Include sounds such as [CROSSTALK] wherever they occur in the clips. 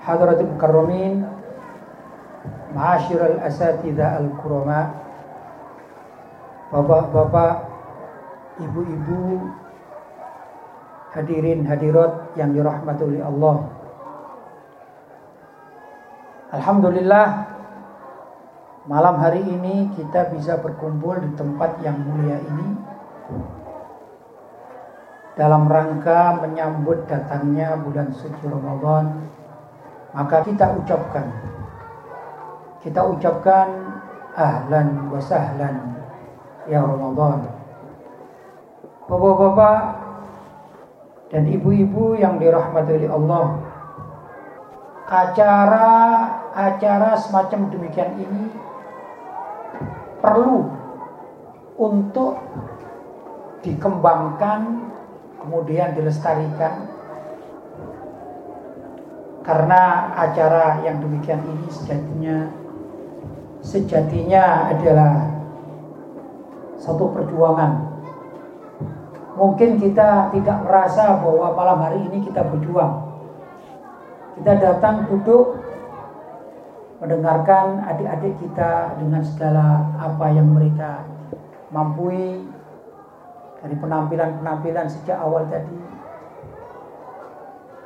Hadratul Karramin Ma'asyiral asatidah al-kurama Bapak-bapak ibu-ibu hadirin hadirat yang dirahmati oleh Allah. Alhamdulillah malam hari ini kita bisa berkumpul di tempat yang mulia ini dalam rangka menyambut datangnya bulan suci Ramadan. Maka kita ucapkan kita ucapkan ahlan wa sahlan ya Ramadan. Bapak-bapak dan ibu-ibu yang dirahmati oleh Allah. Acara-acara semacam demikian ini perlu untuk dikembangkan kemudian dilestarikan karena acara yang demikian ini sejatinya sejatinya adalah satu perjuangan Mungkin kita tidak merasa bahwa malam hari ini kita berjuang. Kita datang duduk mendengarkan adik-adik kita dengan segala apa yang mereka mampu dari penampilan-penampilan sejak awal tadi.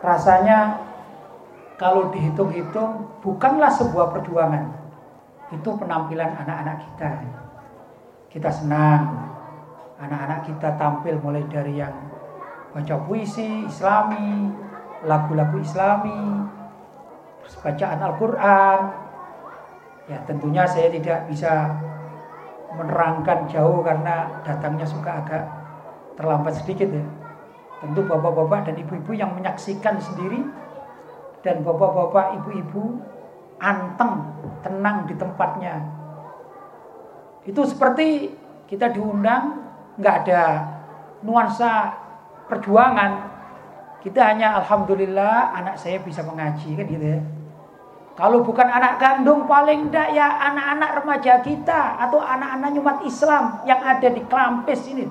Rasanya kalau dihitung-hitung bukanlah sebuah perjuangan. Itu penampilan anak-anak kita. Kita senang anak-anak kita tampil mulai dari yang baca puisi islami, lagu-lagu islami, bacaan Al-Quran. Ya tentunya saya tidak bisa menerangkan jauh karena datangnya suka agak terlambat sedikit ya. Tentu bapak-bapak dan ibu-ibu yang menyaksikan sendiri dan bapak-bapak ibu-ibu anteng, tenang di tempatnya. Itu seperti kita diundang nggak ada nuansa perjuangan. Kita hanya alhamdulillah anak saya bisa mengaji kan gitu ya. Kalau bukan anak kandung paling enggak ya anak-anak remaja kita atau anak-anak umat Islam yang ada di Klampis ini.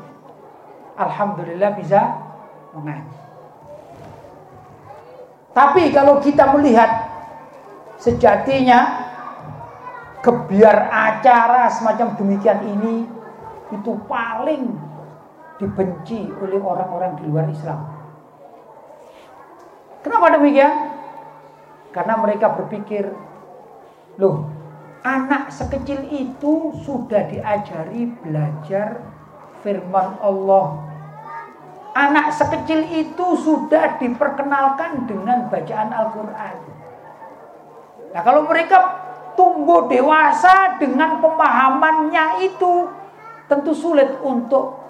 Alhamdulillah bisa mengaji. Tapi kalau kita melihat sejatinya kebiar acara semacam demikian ini itu paling dibenci oleh orang-orang di luar Islam. Kenapa demikian? Karena mereka berpikir, loh, anak sekecil itu sudah diajari belajar firman Allah. Anak sekecil itu sudah diperkenalkan dengan bacaan Al-Quran. Nah kalau mereka tumbuh dewasa dengan pemahamannya itu, tentu sulit untuk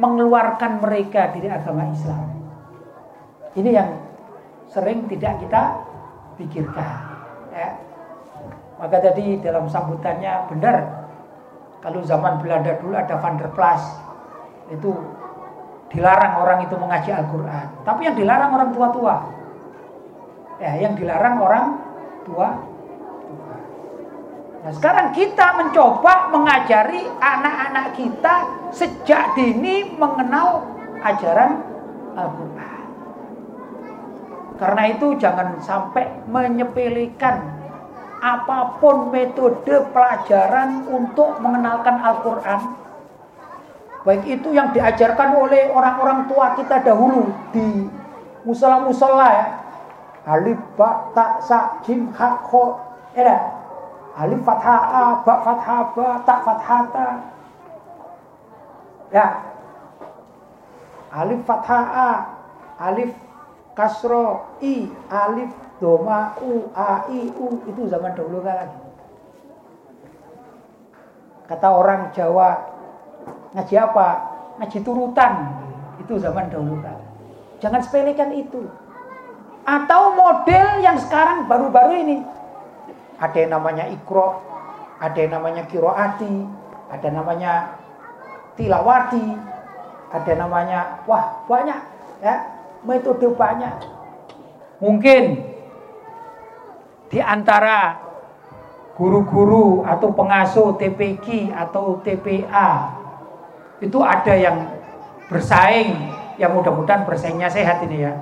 mengeluarkan mereka dari agama Islam. Ini yang sering tidak kita pikirkan. Ya. Maka tadi dalam sambutannya benar kalau zaman Belanda dulu ada Van der Plas itu dilarang orang itu mengaji Al-Quran. Tapi yang dilarang orang tua-tua. Ya, yang dilarang orang tua Nah, sekarang kita mencoba mengajari anak-anak kita sejak dini mengenal ajaran Al-Quran. Karena itu jangan sampai menyepelekan apa pun metode pelajaran untuk mengenalkan Al-Quran. Baik itu yang diajarkan oleh orang-orang tua kita dahulu di musola-musola ya. Alif, ba, ta, sa, jim, ha, kho. Ya, alif fathah a, ba fathah ba, ta fathah ta. Ya. Alif fathah a, alif kasro i, alif doma u, a, i, u itu zaman dahulu kan. Kata orang Jawa ngaji apa? Ngaji turutan. Itu zaman dahulu kan. Jangan sepelekan itu. Atau model yang sekarang baru-baru ini. Ada yang namanya ikro, ada yang namanya kiroati, ada namanya tilawati, ada namanya wah banyak ya metode banyak. Mungkin di antara guru-guru atau pengasuh TPQ atau TPA itu ada yang bersaing yang mudah-mudahan bersaingnya sehat ini ya.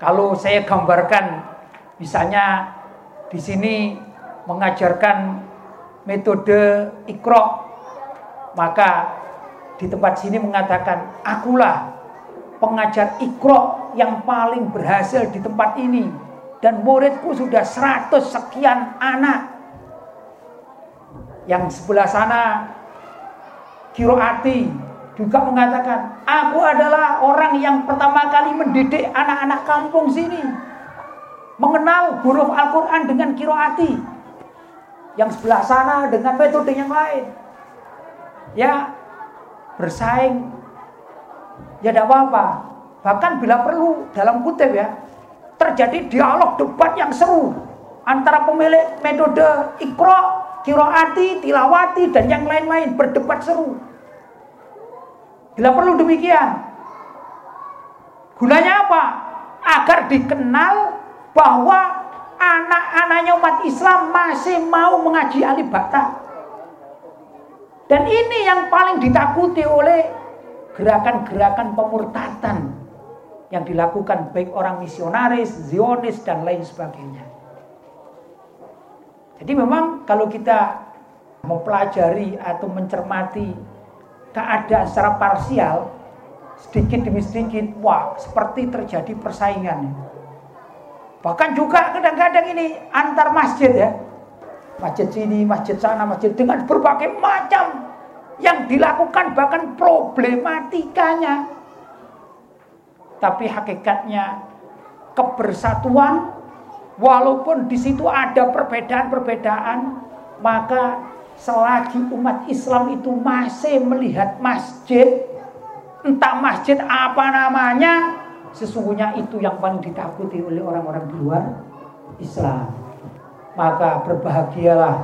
Kalau saya gambarkan misalnya di sini mengajarkan metode ikro maka di tempat sini mengatakan akulah pengajar ikro yang paling berhasil di tempat ini dan muridku sudah seratus sekian anak yang sebelah sana Kiroati juga mengatakan, aku adalah orang yang pertama kali mendidik anak-anak kampung sini. Mengenal huruf Al-Quran dengan kiroati. Yang sebelah sana dengan metode yang lain. Ya, bersaing. Ya tidak apa-apa. Bahkan bila perlu dalam kutip ya, terjadi dialog debat yang seru antara pemilik metode ikro, kiroati, tilawati, dan yang lain-lain berdebat seru. Bila perlu demikian. Gunanya apa? Agar dikenal bahwa anak-anaknya umat Islam masih mau mengaji alif bata. Dan ini yang paling ditakuti oleh gerakan-gerakan pemurtatan yang dilakukan baik orang misionaris, zionis dan lain sebagainya. Jadi memang kalau kita mempelajari atau mencermati keadaan secara parsial sedikit demi sedikit wah seperti terjadi persaingan. Bahkan juga kadang-kadang ini antar masjid ya. Masjid sini masjid sana masjid dengan berbagai macam yang dilakukan bahkan problematikanya. Tapi hakikatnya kebersatuan walaupun di situ ada perbedaan-perbedaan maka selagi umat Islam itu masih melihat masjid, entah masjid apa namanya, sesungguhnya itu yang paling ditakuti oleh orang-orang di luar Islam. Maka berbahagialah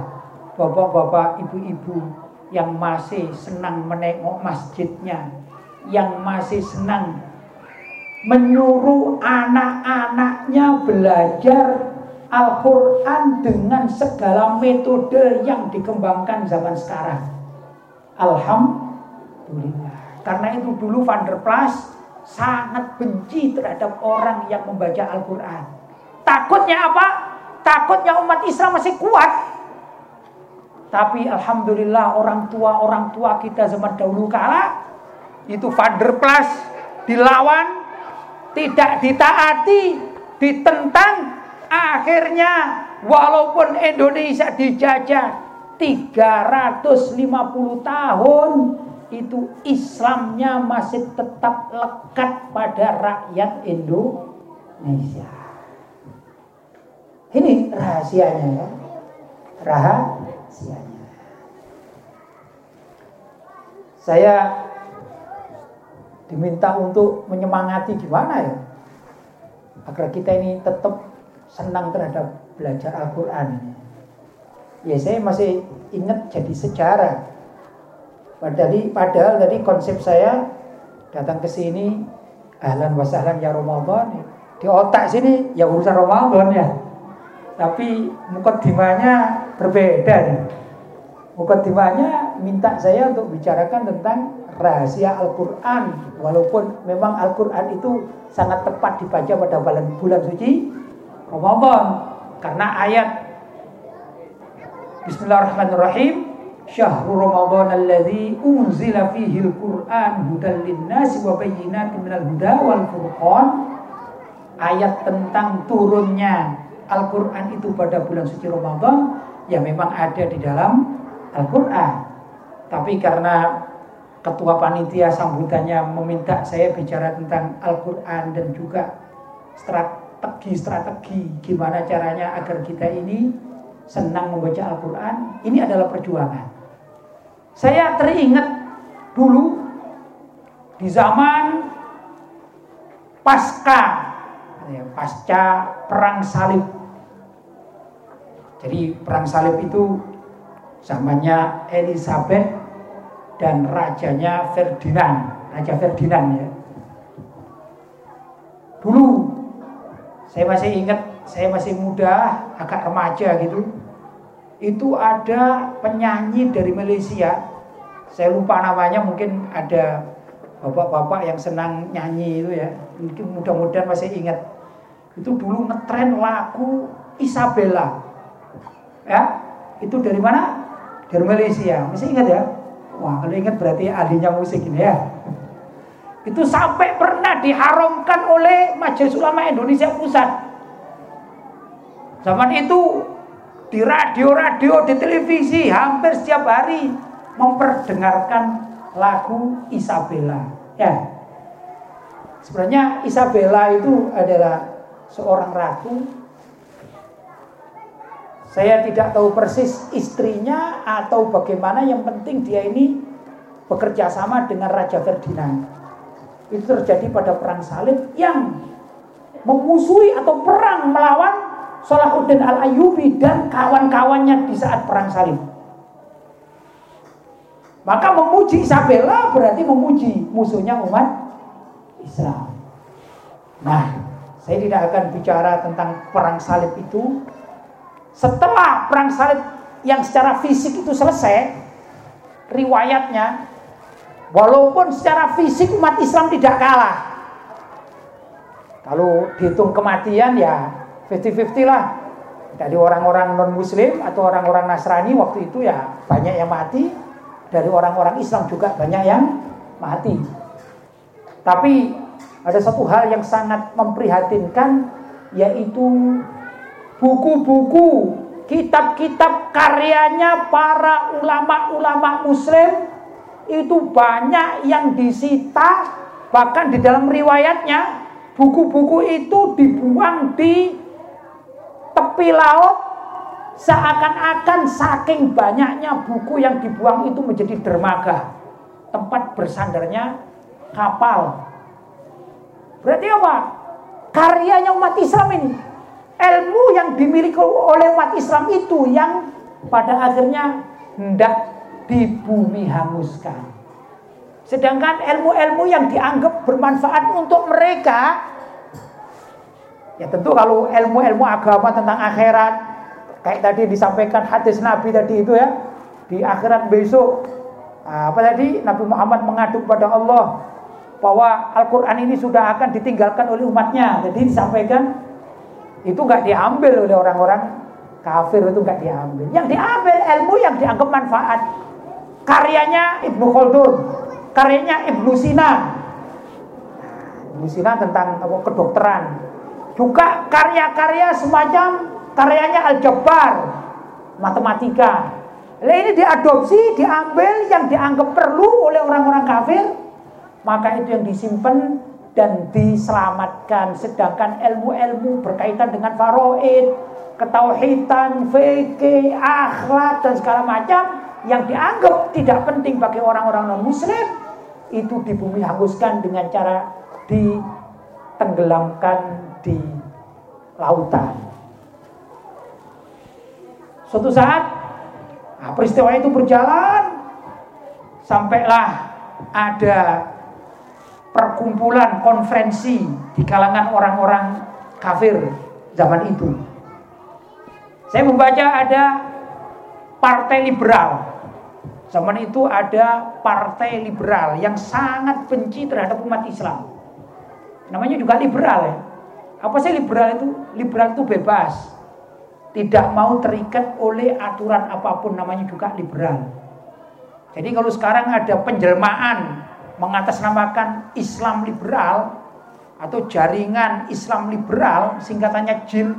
bapak-bapak, ibu-ibu yang masih senang menengok masjidnya, yang masih senang menyuruh anak-anaknya belajar Al-Quran dengan segala metode yang dikembangkan zaman sekarang. Alhamdulillah. Karena itu dulu Van der Plas sangat benci terhadap orang yang membaca Al-Quran. Takutnya apa? Takutnya umat Islam masih kuat. Tapi Alhamdulillah orang tua-orang tua kita zaman dahulu kala itu Van der Plas dilawan, tidak ditaati, ditentang, Akhirnya walaupun Indonesia dijajah 350 tahun itu Islamnya masih tetap lekat pada rakyat Indonesia. Ini rahasianya ya. Rahasianya. Saya diminta untuk menyemangati gimana ya agar kita ini tetap senang terhadap belajar Al-Quran ini. Ya saya masih ingat jadi sejarah. Padahal, padahal tadi konsep saya datang ke sini ahlan wasahlan ya Ramadan di otak sini ya urusan Ramadan ya. Tapi mukaddimahnya berbeda nih. Mukaddimahnya minta saya untuk bicarakan tentang rahasia Al-Quran. Walaupun memang Al-Quran itu sangat tepat dibaca pada bulan, bulan suci Ramadan. Karena ayat Bismillahirrahmanirrahim Syahrul Ramadan alladzi unzila fihi al-Qur'an hudan lin-nasi wa bayyinatin minal huda wal furqan. Ayat tentang turunnya Al-Qur'an itu pada bulan suci Ramadan ya memang ada di dalam Al-Qur'an tapi karena ketua panitia sambutannya meminta saya bicara tentang Al-Qur'an dan juga strat strategi-strategi gimana caranya agar kita ini senang membaca Al-Quran, ini adalah perjuangan. Saya teringat dulu di zaman pasca ya, pasca perang salib. Jadi perang salib itu zamannya Elizabeth dan rajanya Ferdinand, Raja Ferdinand ya. Dulu saya masih ingat, saya masih muda, agak remaja gitu. Itu ada penyanyi dari Malaysia. Saya lupa namanya, mungkin ada bapak-bapak yang senang nyanyi itu ya mungkin mudah-mudahan masih ingat itu dulu ngetren lagu Isabella ya itu dari mana dari Malaysia masih ingat ya wah kalau ingat berarti ahlinya musik ini ya itu sampai pernah diharamkan oleh Majelis Ulama Indonesia Pusat zaman itu di radio-radio di televisi hampir setiap hari memperdengarkan lagu Isabella. Ya. Sebenarnya Isabella itu adalah seorang ratu. Saya tidak tahu persis istrinya atau bagaimana yang penting dia ini bekerja sama dengan Raja Ferdinand. Itu terjadi pada perang salib yang memusuhi atau perang melawan Salahuddin Al-Ayyubi dan kawan-kawannya di saat perang salib. Maka memuji Isabella berarti memuji musuhnya umat Islam. Nah, saya tidak akan bicara tentang perang salib itu. Setelah perang salib yang secara fisik itu selesai, riwayatnya, walaupun secara fisik umat Islam tidak kalah. Kalau dihitung kematian ya 50-50 lah. Dari orang-orang non-muslim atau orang-orang Nasrani waktu itu ya banyak yang mati, dari orang-orang Islam juga banyak yang mati. Tapi ada satu hal yang sangat memprihatinkan yaitu buku-buku, kitab-kitab karyanya para ulama-ulama muslim itu banyak yang disita bahkan di dalam riwayatnya buku-buku itu dibuang di tepi laut Seakan-akan saking banyaknya buku yang dibuang itu menjadi dermaga. Tempat bersandarnya kapal. Berarti apa? Karyanya umat Islam ini. Ilmu yang dimiliki oleh umat Islam itu yang pada akhirnya hendak di bumi hanguskan. Sedangkan ilmu-ilmu yang dianggap bermanfaat untuk mereka Ya tentu kalau ilmu-ilmu agama tentang akhirat Kayak tadi disampaikan hadis Nabi tadi itu ya. Di akhirat besok. Nah, apa tadi? Nabi Muhammad mengadu kepada Allah. Bahwa Al-Quran ini sudah akan ditinggalkan oleh umatnya. Jadi disampaikan. Itu nggak diambil oleh orang-orang kafir itu nggak diambil. Yang diambil ilmu yang dianggap manfaat. Karyanya Ibnu Khaldun. Karyanya Ibnu Sina. Ibnu Sina tentang kedokteran. Juga karya-karya semacam karyanya Al-Jabbar, matematika. Nah, ini diadopsi, diambil yang dianggap perlu oleh orang-orang kafir, maka itu yang disimpan dan diselamatkan. Sedangkan ilmu-ilmu berkaitan dengan faraid, ketauhidan, fikih, akhlak dan segala macam yang dianggap tidak penting bagi orang-orang non-muslim itu di bumi hanguskan dengan cara ditenggelamkan di lautan. Suatu saat nah, peristiwa itu berjalan sampailah ada perkumpulan konferensi di kalangan orang-orang kafir zaman itu. Saya membaca ada partai liberal. Zaman itu ada partai liberal yang sangat benci terhadap umat Islam. Namanya juga liberal ya. Apa sih liberal itu? Liberal itu bebas tidak mau terikat oleh aturan apa pun namanya juga liberal. Jadi kalau sekarang ada penjelmaan mengatasnamakan Islam liberal atau jaringan Islam liberal singkatannya JIL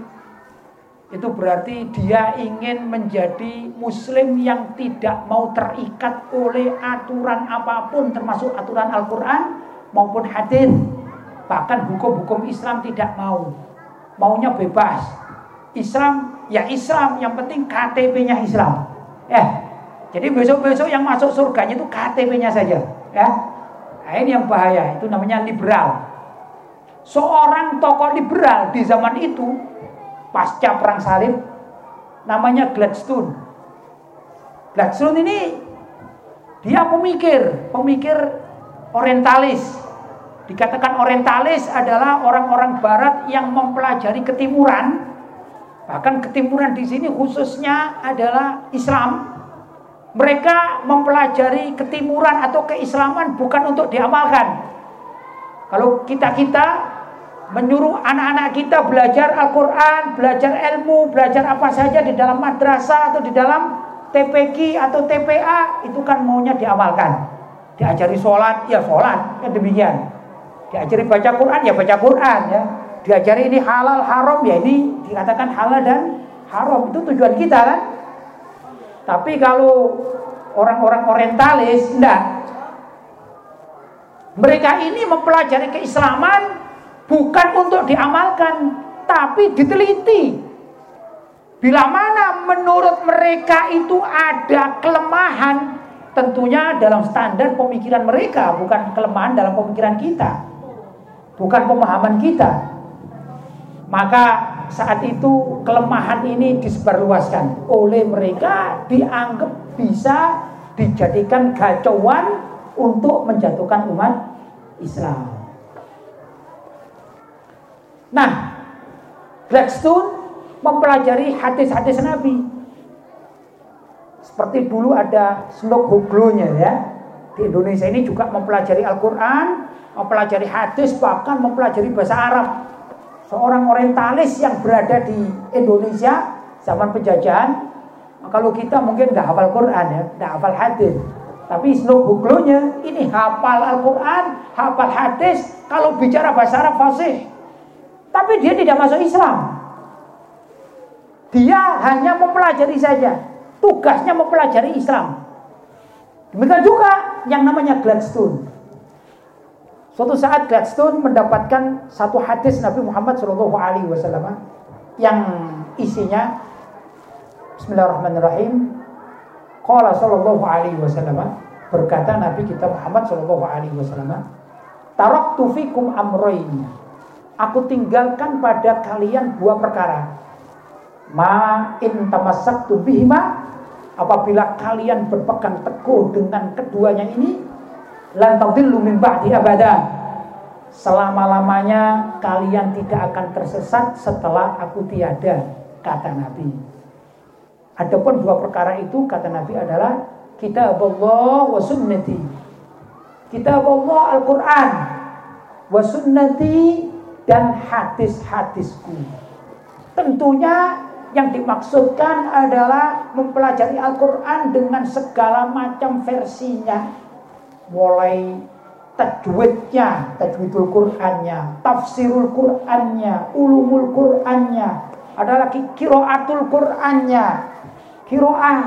itu berarti dia ingin menjadi muslim yang tidak mau terikat oleh aturan apa pun termasuk aturan Al-Qur'an maupun hadis bahkan hukum-hukum Islam tidak mau maunya bebas Islam ya Islam, yang penting KTP-nya Islam. Ya. Jadi besok-besok yang masuk surganya itu KTP-nya saja, ya. Nah, ini yang bahaya, itu namanya liberal. seorang tokoh liberal di zaman itu pasca perang salib namanya Gladstone. Gladstone ini dia pemikir, pemikir orientalis. Dikatakan orientalis adalah orang-orang barat yang mempelajari ketimuran. Bahkan ketimuran di sini khususnya adalah Islam. Mereka mempelajari ketimuran atau keislaman bukan untuk diamalkan. Kalau kita-kita menyuruh anak-anak kita belajar Al-Quran, belajar ilmu, belajar apa saja di dalam madrasah atau di dalam TPQ atau TPA itu kan maunya diamalkan. Diajari sholat, ya sholat, kan demikian. Diajari baca Quran, ya baca Quran ya. Diajari ini halal haram, ya ini dikatakan halal dan haram. Itu tujuan kita kan. Tapi kalau orang-orang orientalis, enggak. Mereka ini mempelajari keislaman bukan untuk diamalkan, tapi diteliti. Bila mana menurut mereka itu ada kelemahan, tentunya dalam standar pemikiran mereka, bukan kelemahan dalam pemikiran kita, bukan pemahaman kita. Maka saat itu kelemahan ini disebarluaskan oleh mereka dianggap bisa dijadikan gacauan untuk menjatuhkan umat Islam. Nah, Gladstone mempelajari hadis-hadis Nabi. Seperti dulu ada Snok Huglo-nya ya. Di Indonesia ini juga mempelajari Al-Quran, mempelajari hadis, bahkan mempelajari bahasa Arab. Seorang orientalis yang berada di Indonesia zaman penjajahan, kalau kita mungkin nggak hafal Quran ya, nggak hafal hadis. Tapi Snok Huglo-nya ini hafal Al-Quran, hafal hadis, kalau bicara bahasa Arab fasih. Tapi dia tidak masuk Islam. Dia hanya mempelajari saja. Tugasnya mempelajari Islam. Demikian juga yang namanya Gladstone. Suatu saat Gladstone mendapatkan satu hadis Nabi Muhammad SAW yang isinya Bismillahirrahmanirrahim. Qala sallallahu alaihi wasallam berkata Nabi kita Muhammad sallallahu alaihi wasallam, "Taraktu fikum amrayn." Aku tinggalkan pada kalian dua perkara. Ma in tamassaktu bihima apabila kalian berpegang teguh dengan keduanya ini lan tadillu min ba'di abada. Selama-lamanya kalian tidak akan tersesat setelah aku tiada, kata Nabi. Adapun dua perkara itu kata Nabi adalah kitab Allah wa sunnati. Kitab Allah Al-Qur'an wa sunnati dan hadis-hadisku. Tentunya yang dimaksudkan adalah mempelajari Al-Quran dengan segala macam versinya. Mulai tajwidnya, tajwidul Qur'annya, tafsirul Qur'annya, ulumul Qur'annya, ada lagi kiroatul Qur'annya, kiroah,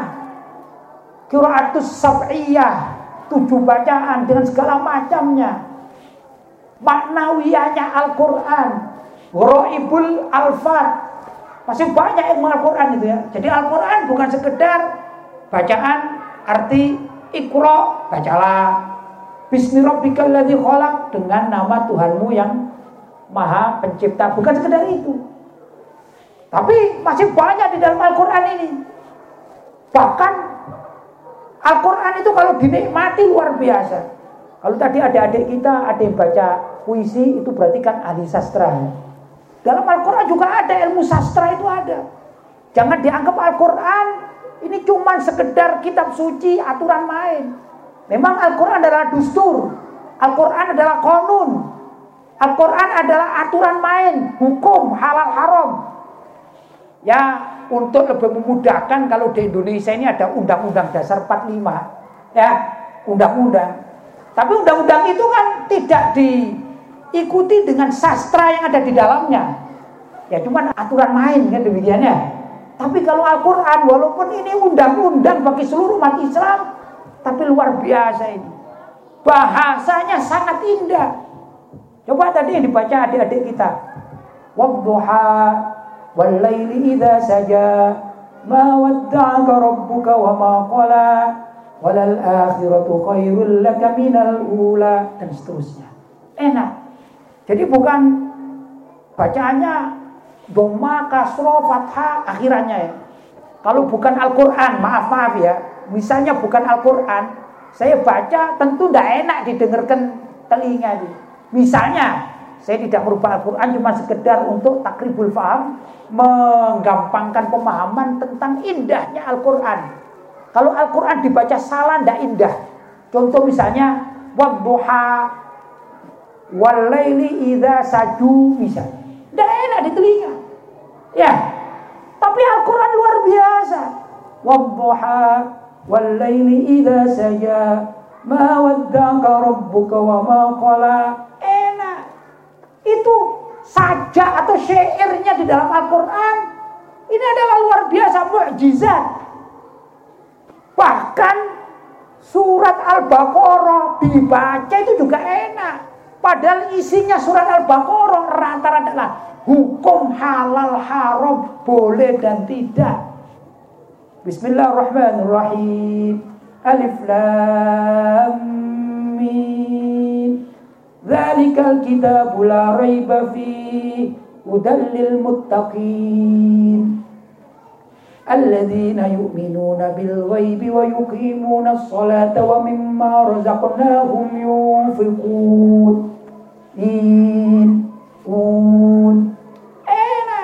kiroatus sab'iyah, tujuh bacaan dengan segala macamnya. Maknawiyahnya Al-Quran Roibul Al-Fat. Masih banyak ilmu Al-Quran itu ya. Jadi Al-Quran bukan sekedar bacaan arti ikro bacalah Bismi rabbikal ladzi khalaq dengan nama Tuhanmu yang Maha Pencipta bukan sekedar itu tapi masih banyak di dalam Al-Quran ini bahkan Al-Quran itu kalau dinikmati luar biasa kalau tadi ada adik kita ada yang baca puisi itu berarti kan ahli sastra. Dalam Al-Quran juga ada ilmu sastra itu ada. Jangan dianggap Al-Quran ini cuma sekedar kitab suci aturan main. Memang Al-Quran adalah dustur. Al-Quran adalah konun. Al-Quran adalah aturan main, hukum, halal haram. Ya, untuk lebih memudahkan kalau di Indonesia ini ada undang-undang dasar 45. Ya, undang-undang. Tapi undang-undang itu kan tidak di ikuti dengan sastra yang ada di dalamnya. Ya cuma aturan main kan demikiannya. Tapi kalau Al-Quran walaupun ini undang-undang bagi seluruh umat Islam, tapi luar biasa ini. Bahasanya sangat indah. Coba tadi yang dibaca adik-adik kita. Wadduha wal laili idza saja ma wadda'aka rabbuka wa ma qala walal akhiratu khairul laka minal ula dan seterusnya. Enak. Jadi bukan Bacaannya doma, kasro, fathah, akhirannya ya. Kalau bukan Al-Quran, maaf maaf ya. Misalnya bukan Al-Quran, saya baca tentu tidak enak didengarkan telinga. Misalnya, saya tidak merubah Al-Quran cuma sekedar untuk takribul faham, menggampangkan pemahaman tentang indahnya Al-Quran. Kalau Al-Quran dibaca salah tidak indah. Contoh misalnya, wadduha walaili idza saju misalnya. Tidak enak di telinga. Ya. Tapi Al-Quran luar biasa. Wadduha idza saja ma waddaka rabbuka wa ma qala. Enak. Itu saja atau syairnya di dalam Al-Quran. Ini adalah luar biasa mukjizat. Bahkan surat Al-Baqarah dibaca itu juga enak. Padahal isinya surat Al-Baqarah rata-rata adalah hukum halal haram boleh dan tidak. بسم الله الرحمن الرحيم. ألف لام مين ذلك الكتاب لا ريب فيه هدى للمتقين. الذين يؤمنون بالغيب ويقيمون الصلاة ومما رزقناهم ينفقون. إن أنا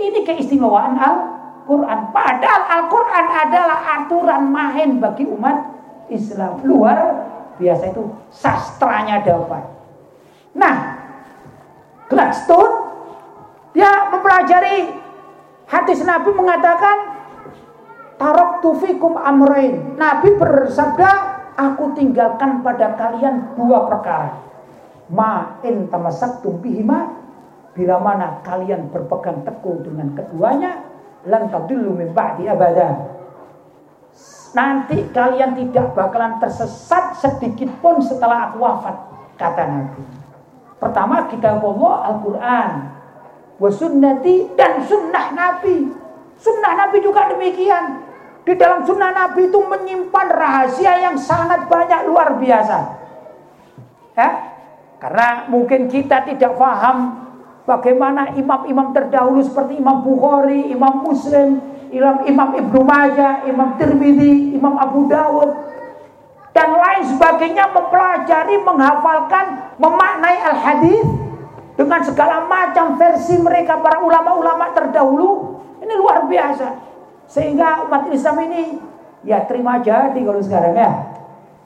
ini keistimewaan al Al-Quran padahal Al-Quran adalah aturan main bagi umat Islam luar biasa itu sastranya dapat nah Gladstone dia mempelajari Hadis Nabi mengatakan Tarok tufikum amrain. Nabi bersabda, aku tinggalkan pada kalian dua perkara. Ma in tamasaktum bihima bila mana kalian berpegang teguh dengan keduanya lan tadillu min ba'di abada. Nanti kalian tidak bakalan tersesat sedikit pun setelah aku wafat, kata Nabi. Pertama kita bawa Al-Qur'an, wasunnati dan sunnah Nabi. Sunnah Nabi juga demikian. Di dalam sunnah Nabi itu menyimpan rahasia yang sangat banyak luar biasa. Ya? Karena mungkin kita tidak paham bagaimana imam-imam terdahulu seperti Imam Bukhari, Imam Muslim, Imam, Imam Ibnu Majah, Imam Tirmidzi, Imam Abu Dawud, dan lain sebagainya mempelajari, menghafalkan, memaknai al-hadis dengan segala macam versi mereka para ulama-ulama terdahulu. Ini luar biasa. Sehingga umat Islam ini ya terima jadi kalau sekarang ya.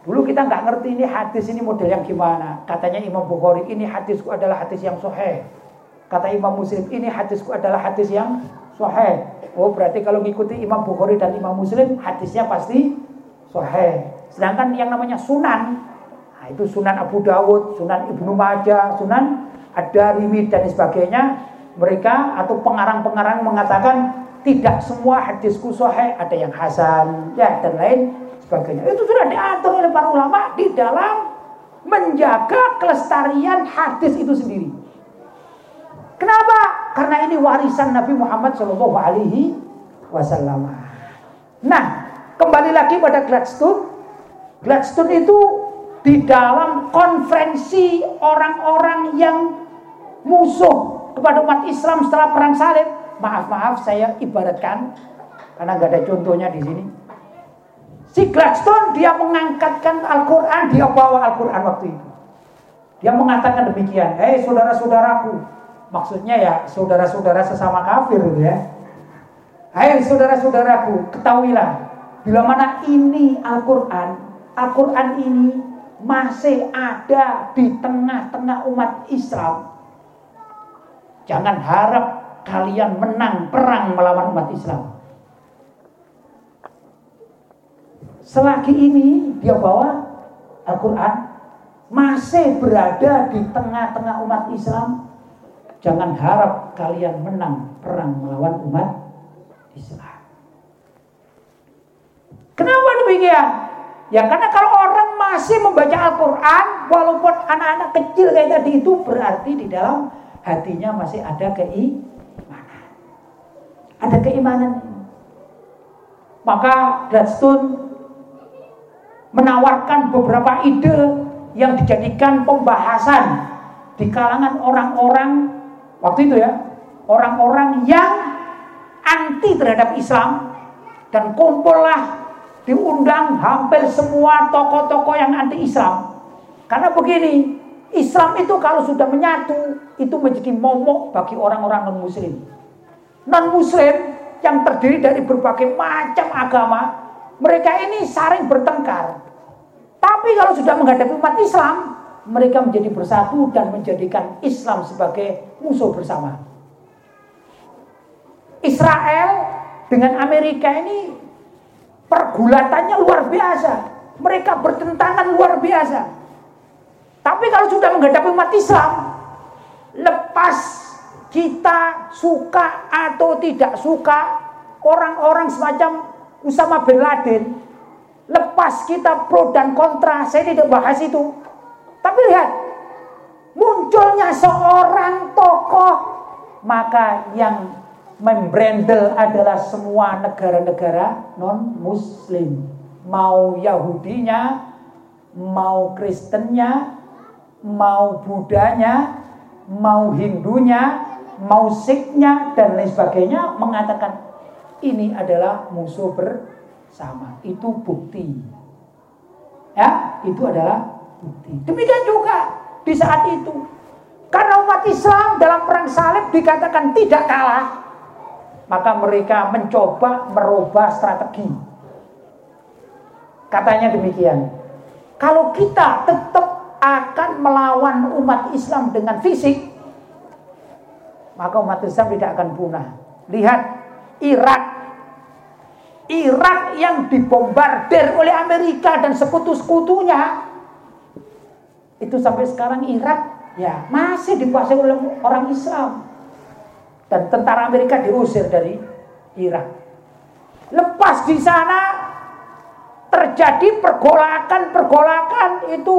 Dulu kita nggak ngerti ini hadis ini model yang gimana. Katanya Imam Bukhari ini hadisku adalah hadis yang soheh kata Imam Muslim ini hadisku adalah hadis yang soheh oh berarti kalau ngikuti Imam Bukhari dan Imam Muslim hadisnya pasti soheh sedangkan yang namanya sunan nah, itu sunan Abu Dawud sunan Ibnu Majah sunan ada rimit dan sebagainya, mereka atau pengarang-pengarang mengatakan tidak semua hadisku sahih, ada yang hasan, ya dan lain sebagainya. Itu sudah diatur oleh para ulama di dalam menjaga kelestarian hadis itu sendiri. Kenapa? Karena ini warisan Nabi Muhammad Shallallahu Alaihi Wasallam. Nah, kembali lagi pada Gladstone. Gladstone itu di dalam konferensi orang-orang yang musuh kepada umat Islam setelah perang salib. Maaf maaf saya ibaratkan karena nggak ada contohnya di sini. Si Gladstone dia mengangkatkan Al-Quran, dia bawa Al-Quran waktu itu. Dia mengatakan demikian, hei saudara-saudaraku, maksudnya ya saudara-saudara sesama kafir ya. Hei saudara-saudaraku, ketahuilah, bila mana ini Al-Quran, Al-Quran ini masih ada di tengah-tengah umat Islam, Jangan harap kalian menang perang melawan umat Islam. Selagi ini dia bawa Al-Quran masih berada di tengah-tengah umat Islam. Jangan harap kalian menang perang melawan umat Islam. Kenapa demikian? Ya karena kalau orang masih membaca Al-Quran, walaupun anak-anak kecil kayak tadi itu berarti di dalam hatinya masih ada keimanan. Ada keimanan. Maka Gladstone menawarkan beberapa ide yang dijadikan pembahasan di kalangan orang-orang Waktu itu ya, orang-orang yang anti terhadap Islam dan kumpullah diundang hampir semua tokoh-tokoh yang anti Islam. Karena begini, Islam itu kalau sudah menyatu, itu menjadi momok bagi orang-orang non-muslim. Non-muslim yang terdiri dari berbagai macam agama, mereka ini saling bertengkar. Tapi kalau sudah menghadapi umat Islam, mereka menjadi bersatu dan menjadikan Islam sebagai musuh bersama. Israel dengan Amerika ini pergulatannya luar biasa. Mereka bertentangan luar biasa. Tapi kalau sudah menghadapi umat Islam, lepas kita suka atau tidak suka orang-orang semacam Usama bin Laden, lepas kita pro dan kontra, saya tidak bahas itu. Tapi lihat, munculnya seorang tokoh, maka yang membrandel adalah semua negara-negara non-muslim. Mau Yahudinya, mau Kristennya, mau Budanya, mau Hindunya, mau Sikhnya, dan lain sebagainya mengatakan ini adalah musuh bersama. Itu bukti. Ya, itu adalah Demikian juga di saat itu. Karena umat Islam dalam perang salib dikatakan tidak kalah. Maka mereka mencoba merubah strategi. Katanya demikian. Kalau kita tetap akan melawan umat Islam dengan fisik, maka umat Islam tidak akan punah. Lihat Irak. Irak yang dibombardir oleh Amerika dan sekutu-sekutunya itu sampai sekarang Irak ya masih dikuasai oleh orang Islam. Dan tentara Amerika diusir dari Irak. Lepas di sana terjadi pergolakan-pergolakan itu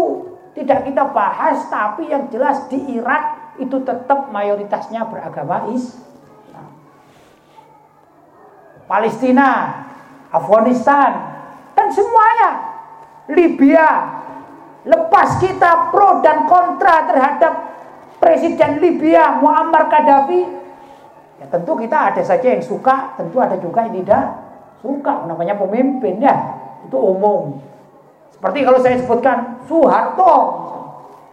tidak kita bahas tapi yang jelas di Irak itu tetap mayoritasnya beragama Islam. Palestina, Afghanistan dan semuanya Libya Lepas kita pro dan kontra terhadap Presiden Libya Muammar Gaddafi, ya tentu kita ada saja yang suka, tentu ada juga yang tidak suka. Namanya pemimpin ya, itu umum. Seperti kalau saya sebutkan Soeharto,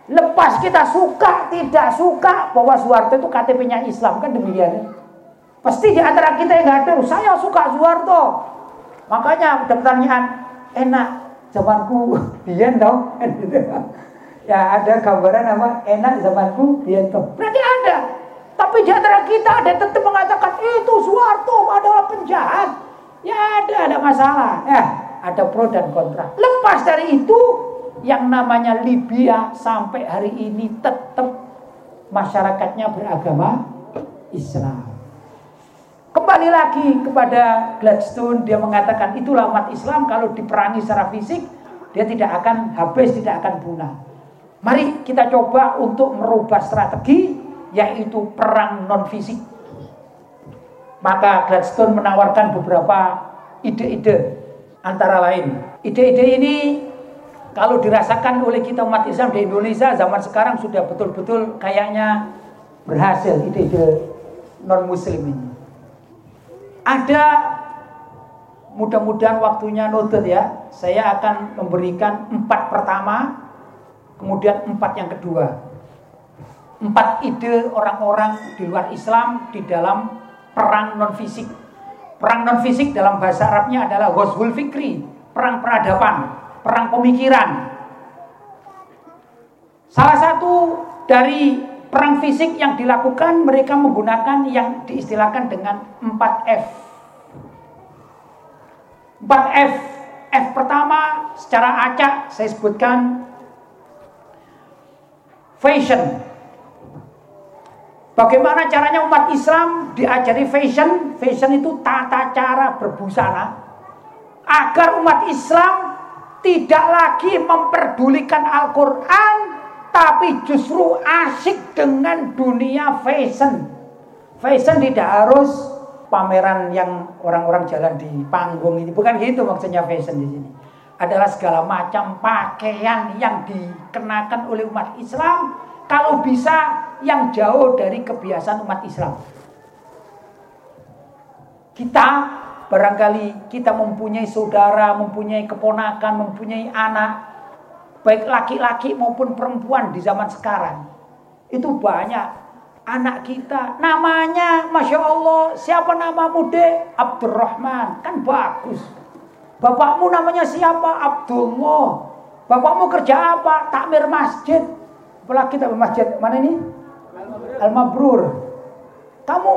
lepas kita suka tidak suka bahwa Soeharto itu KTP-nya Islam kan demikian. Pasti di antara kita yang ada, saya suka Soeharto. Makanya pertanyaan, enak zamanku biyen gitu. [LAUGHS] Ya ada gambaran apa enak zamanku biyen toh. Berarti ada. Tapi di antara kita ada tetap mengatakan itu Soeharto adalah penjahat. Ya ada, ada masalah. Ya, ada pro dan kontra. Lepas dari itu, yang namanya Libya sampai hari ini tetap masyarakatnya beragama Islam. Kembali lagi kepada Gladstone, dia mengatakan itulah umat Islam kalau diperangi secara fisik, dia tidak akan habis, tidak akan punah. Mari kita coba untuk merubah strategi, yaitu perang non fisik. Maka Gladstone menawarkan beberapa ide-ide antara lain. Ide-ide ini kalau dirasakan oleh kita umat Islam di Indonesia zaman sekarang sudah betul-betul kayaknya berhasil ide-ide non muslim ini. Ada mudah-mudahan waktunya nutut ya. Saya akan memberikan empat pertama, kemudian empat yang kedua. Empat ide orang-orang di luar Islam di dalam perang non fisik. Perang non fisik dalam bahasa Arabnya adalah ghazwul fikri, perang peradaban, perang pemikiran. Salah satu dari perang fisik yang dilakukan mereka menggunakan yang diistilahkan dengan 4F. 4F. F pertama secara acak saya sebutkan fashion. Bagaimana caranya umat Islam diajari fashion? Fashion itu tata cara berbusana agar umat Islam tidak lagi memperdulikan Al-Quran tapi justru asik dengan dunia fashion. Fashion tidak harus pameran yang orang-orang jalan di panggung ini. Bukan gitu maksudnya fashion di sini. Adalah segala macam pakaian yang dikenakan oleh umat Islam. Kalau bisa yang jauh dari kebiasaan umat Islam. Kita barangkali kita mempunyai saudara, mempunyai keponakan, mempunyai anak, baik laki-laki maupun perempuan di zaman sekarang. Itu banyak anak kita. Namanya Masya Allah siapa namamu dek? Abdurrahman. Kan bagus. Bapakmu namanya siapa? Abdullah. Bapakmu kerja apa? Takmir masjid. Apalagi takmir masjid? Mana ini? Al-Mabrur. Kamu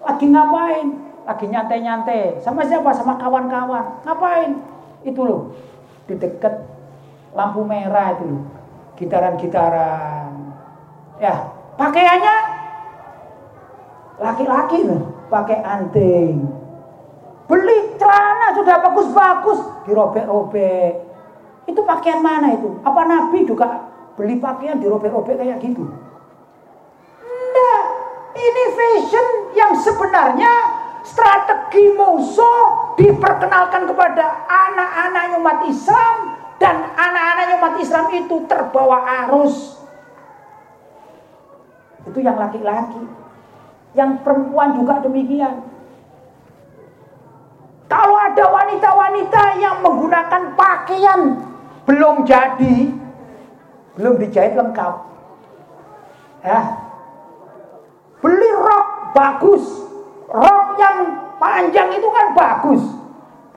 lagi ngapain? Lagi nyantai-nyantai. Sama siapa? Sama kawan-kawan. Ngapain? Itu loh. Di dekat lampu merah itu loh gitaran-gitaran ya Pakaiannya laki-laki nih, pakai anting. Beli celana sudah bagus-bagus, dirobek-robek. Itu pakaian mana itu? Apa Nabi juga beli pakaian dirobek-robek kayak gitu? Enggak, ini fashion yang sebenarnya strategi musuh diperkenalkan kepada anak-anak umat Islam dan anak-anak umat Islam itu terbawa arus itu yang laki-laki. Yang perempuan juga demikian. Kalau ada wanita-wanita yang menggunakan pakaian belum jadi, belum dijahit lengkap. Ya. Beli rok bagus. Rok yang panjang itu kan bagus.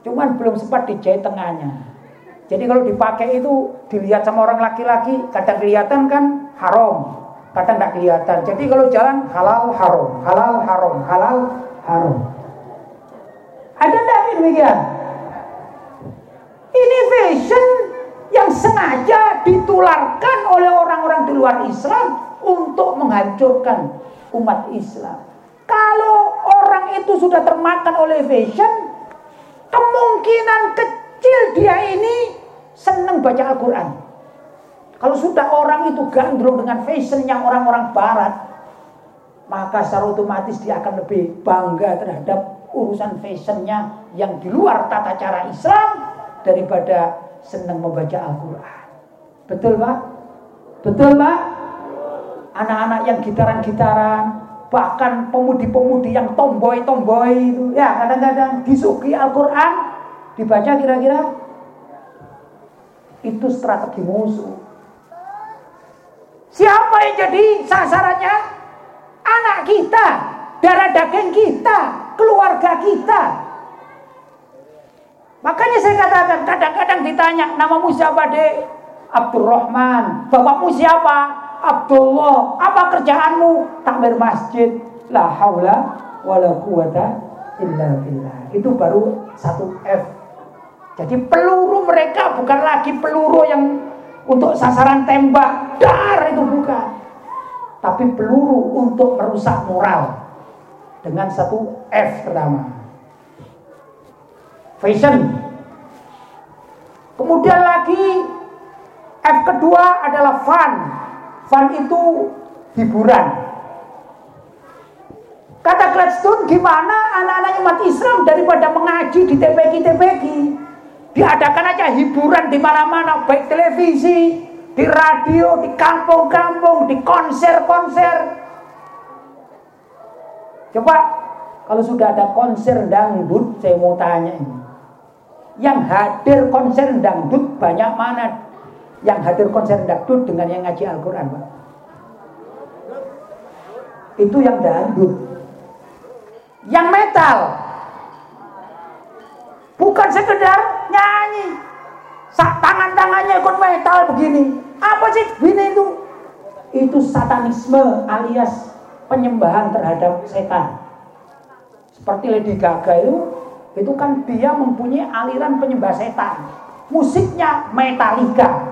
Cuman belum sempat dijahit tengahnya. Jadi kalau dipakai itu dilihat sama orang laki-laki kadang kelihatan kan haram kadang tidak kelihatan. Jadi kalau jalan halal haram, halal haram, halal haram. Ada tidak demikian? Ini fashion yang sengaja ditularkan oleh orang-orang di luar Islam untuk menghancurkan umat Islam. Kalau orang itu sudah termakan oleh fashion, kemungkinan kecil dia ini senang baca Al-Quran. Kalau sudah orang itu gandrung dengan fashion yang orang-orang barat, maka secara otomatis dia akan lebih bangga terhadap urusan fashionnya yang di luar tata cara Islam daripada senang membaca Al-Quran. Betul Pak? Betul Pak? Anak-anak yang gitaran-gitaran, bahkan pemudi-pemudi yang tomboy-tomboy itu, ya kadang-kadang disuki Al-Quran, dibaca kira-kira itu strategi musuh. Siapa yang jadi sasarannya? Anak kita, darah daging kita, keluarga kita. Makanya saya katakan, kadang-kadang ditanya, namamu siapa dek? Abdurrahman. Bapakmu siapa? Abdullah. Apa kerjaanmu? Takmir masjid. La haula wala quwata illa billah. Itu baru satu F. Jadi peluru mereka bukan lagi peluru yang untuk sasaran tembak. Dar itu bukan. Tapi peluru untuk merusak moral. Dengan satu F pertama. Fashion. Kemudian lagi F kedua adalah fun. Fun itu hiburan. Kata Gladstone gimana anak-anak umat Islam daripada mengaji di TPG-TPG Diadakan aja hiburan di mana-mana, baik televisi, di radio, di kampung-kampung, di konser-konser. Coba kalau sudah ada konser dangdut, saya mau tanya ini. Yang hadir konser dangdut banyak mana? Yang hadir konser dangdut dengan yang ngaji Al-Quran, Pak? Itu yang dangdut. Yang metal, Bukan sekedar nyanyi. Tangan-tangannya ikut metal begini. Apa sih begini itu? Itu satanisme alias penyembahan terhadap setan. Seperti Lady Gaga itu, itu kan dia mempunyai aliran penyembah setan. Musiknya Metallica.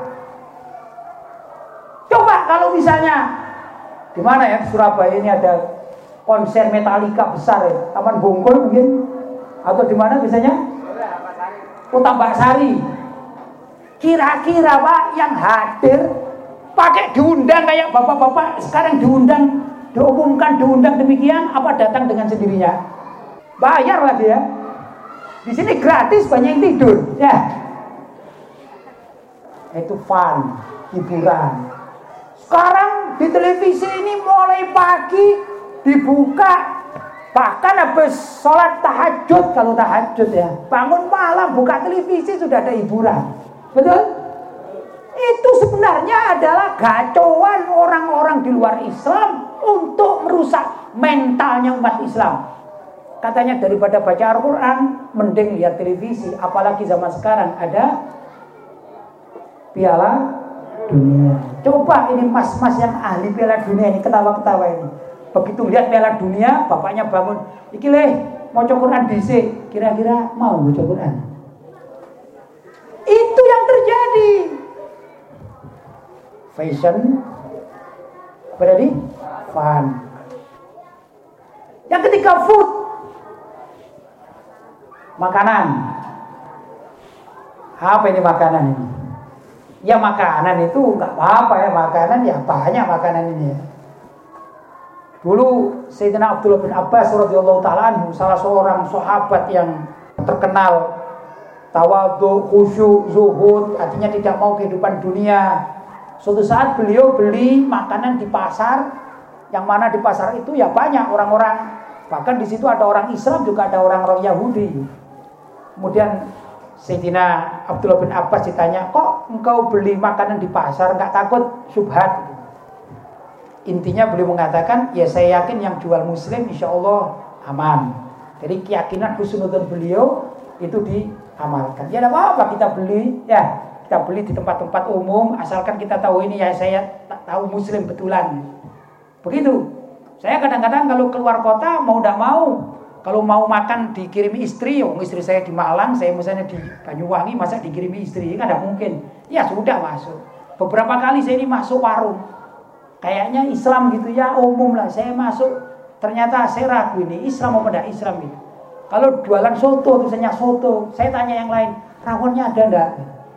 Coba kalau misalnya di mana ya Surabaya ini ada konser Metallica besar ya, Taman Bungkul mungkin atau di mana biasanya? Kota Mbak Sari. Kira-kira Pak yang hadir pakai diundang kayak bapak-bapak sekarang diundang, diumumkan diundang demikian apa datang dengan sendirinya? Bayar lagi ya. Di sini gratis banyak yang tidur, ya. Itu fun, hiburan. Sekarang di televisi ini mulai pagi dibuka bahkan habis sholat tahajud kalau tahajud ya bangun malam buka televisi sudah ada hiburan betul itu sebenarnya adalah gacauan orang-orang di luar Islam untuk merusak mentalnya umat Islam katanya daripada baca Al-Quran mending lihat televisi apalagi zaman sekarang ada piala dunia. Coba ini mas-mas yang ahli piala dunia ini ketawa-ketawa ini. Begitu lihat piala dunia, bapaknya bangun, iki leh mau Quran DC, kira-kira mau mau Quran. Itu yang terjadi. Fashion berarti fun. Yang ketiga food makanan. Apa ini makanan ini? Ya makanan itu nggak apa-apa ya makanan ya banyak makanan ini ya. Dulu Sayyidina Abdullah bin Abbas radhiyallahu taala salah seorang sahabat yang terkenal tawadhu, khusyuk, zuhud, artinya tidak mau kehidupan dunia. Suatu saat beliau beli makanan di pasar, yang mana di pasar itu ya banyak orang-orang, bahkan di situ ada orang Islam juga ada orang-orang Yahudi. Kemudian Sayyidina Abdullah bin Abbas ditanya, kok engkau beli makanan di pasar nggak takut subhat? Intinya beliau mengatakan, ya saya yakin yang jual muslim insya Allah aman. Jadi keyakinan husnudon beliau itu diamalkan. Ya apa-apa kita beli, ya kita beli di tempat-tempat umum, asalkan kita tahu ini ya saya tahu muslim betulan. Begitu. Saya kadang-kadang kalau keluar kota mau tidak mau kalau mau makan dikirimi istri, oh istri saya di Malang, saya misalnya di Banyuwangi, masa dikirimi istri? Kan tidak mungkin. Ya sudah masuk. Beberapa kali saya ini masuk warung. Kayaknya Islam gitu ya, umum lah. Saya masuk, ternyata saya ragu ini Islam apa tidak Islam itu. Kalau jualan soto, misalnya soto, saya tanya yang lain, rawonnya ada enggak?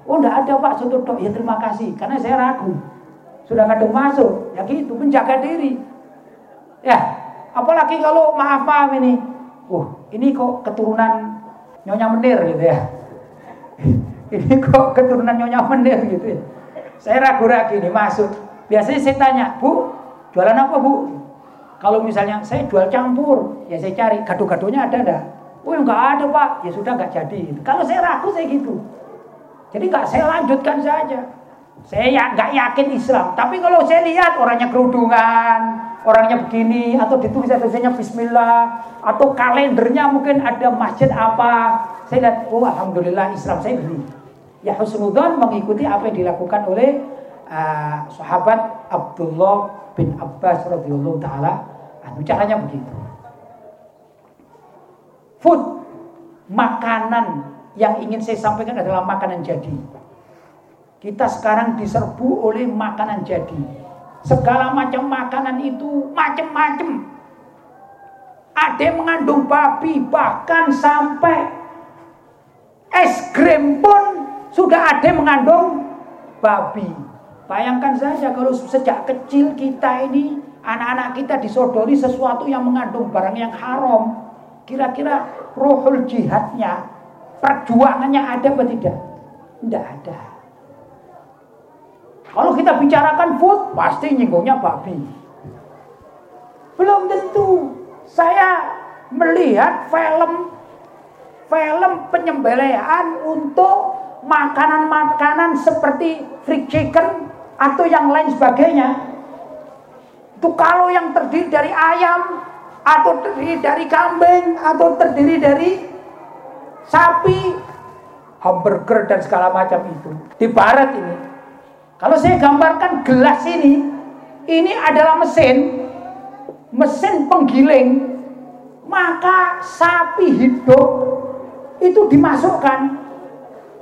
Oh enggak ada pak soto dok, ya terima kasih. Karena saya ragu. Sudah kadang masuk, ya gitu, menjaga diri. Ya, apalagi kalau maaf maaf ini, oh ini kok keturunan Nyonya Menir gitu ya. [LAUGHS] ini kok keturunan Nyonya Menir gitu ya. Saya ragu-ragu ini masuk. Biasanya saya tanya, Bu, jualan apa Bu? Kalau misalnya saya jual campur, ya saya cari gado-gadonya ada enggak? Oh enggak ada Pak, ya sudah enggak jadi. Kalau saya ragu saya gitu. Jadi enggak saya lanjutkan saja. Saya ya enggak yakin Islam. Tapi kalau saya lihat orangnya kerudungan, orangnya begini atau ditulis tulisannya Bismillah atau kalendernya mungkin ada masjid apa saya lihat oh alhamdulillah Islam saya beli ya husnudzon mengikuti apa yang dilakukan oleh uh, sahabat Abdullah bin Abbas radhiyallahu taala anu caranya begitu food makanan yang ingin saya sampaikan adalah makanan jadi kita sekarang diserbu oleh makanan jadi Segala macam makanan itu macam-macam. Ada yang mengandung babi, bahkan sampai es krim pun sudah ada yang mengandung babi. Bayangkan saja kalau sejak kecil kita ini anak-anak kita disodori sesuatu yang mengandung barang yang haram. Kira-kira rohul jihadnya, perjuangannya ada atau tidak? Tidak ada. Kalau kita bicarakan food, pasti nyinggungnya babi. Belum tentu. Saya melihat film film penyembelihan untuk makanan-makanan seperti fried chicken atau yang lain sebagainya. Itu kalau yang terdiri dari ayam atau terdiri dari kambing atau terdiri dari sapi, hamburger dan segala macam itu. Di barat ini kalau saya gambarkan gelas ini, ini adalah mesin, mesin penggiling, maka sapi hidup itu dimasukkan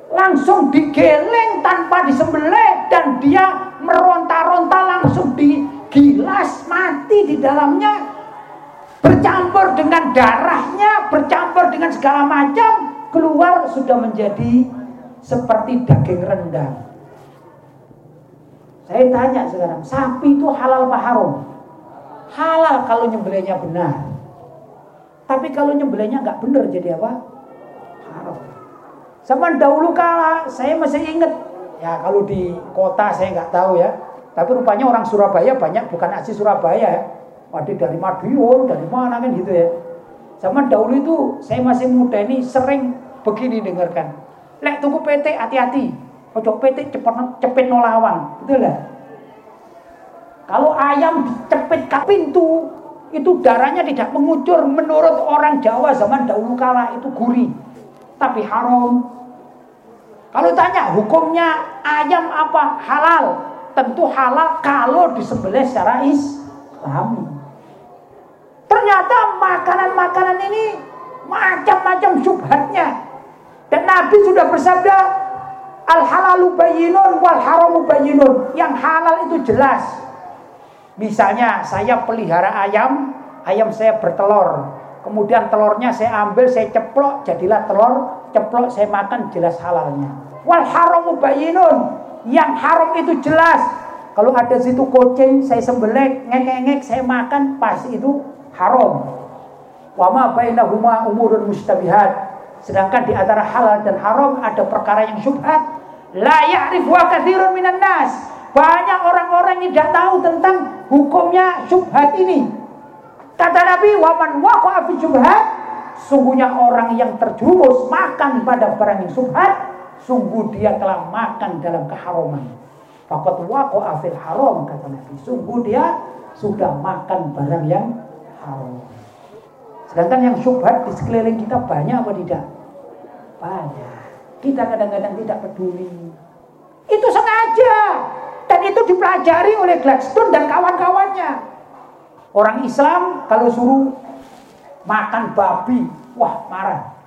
langsung digeleng tanpa disembelih dan dia meronta-ronta langsung di gilas mati di dalamnya bercampur dengan darahnya bercampur dengan segala macam keluar sudah menjadi seperti daging rendang saya tanya sekarang, sapi itu halal apa haram? Halal kalau nyembelihnya benar. Tapi kalau nyembelihnya nggak benar jadi apa? Zaman dahulu kala saya masih ingat ya kalau di kota saya nggak tahu ya. Tapi rupanya orang Surabaya banyak bukan asli Surabaya. Ada dari Madiun, dari mana kan gitu ya. Zaman dahulu itu saya masih muda ini sering begini dengarkan. Lek tunggu PT hati-hati. Ojo PT cepet cepet nolawang, betul lah. Kalau ayam cepet ke pintu, itu darahnya tidak mengucur menurut orang Jawa zaman dahulu kala itu gurih. Tapi haram. Kalau tanya hukumnya ayam apa halal? Tentu halal kalau disembelih secara islami. Ternyata makanan-makanan ini macam-macam subhatnya. Dan Nabi sudah bersabda, Al halalu bayinun wal haramu bayinun. Yang halal itu jelas. Misalnya saya pelihara ayam, ayam saya bertelur. Kemudian telurnya saya ambil, saya ceplok, jadilah telur, ceplok saya makan jelas halalnya. Wal haramu bayinun. Yang haram itu jelas. Kalau ada situ kucing, saya sembelih, ngek-ngek, saya makan, pasti itu haram. Wama bainahuma umurun mustabihat. Sedangkan di antara halal dan haram ada perkara yang syubhat. La ya'rifu katsirun minan nas. Banyak orang-orang yang tidak tahu tentang hukumnya syubhat ini. Kata Nabi, "Waman waqa'a fi syubhat" Sungguhnya orang yang terjumus makan pada barang yang syubhat, sungguh dia telah makan dalam keharaman. Fakat waqa'a fil haram kata Nabi. Sungguh dia sudah makan barang yang haram. Sedangkan yang syubhat di sekeliling kita banyak apa tidak? Banyak. Kita kadang-kadang tidak peduli. Itu sengaja. Dan itu dipelajari oleh Gladstone dan kawan-kawannya. Orang Islam kalau suruh makan babi, wah marah.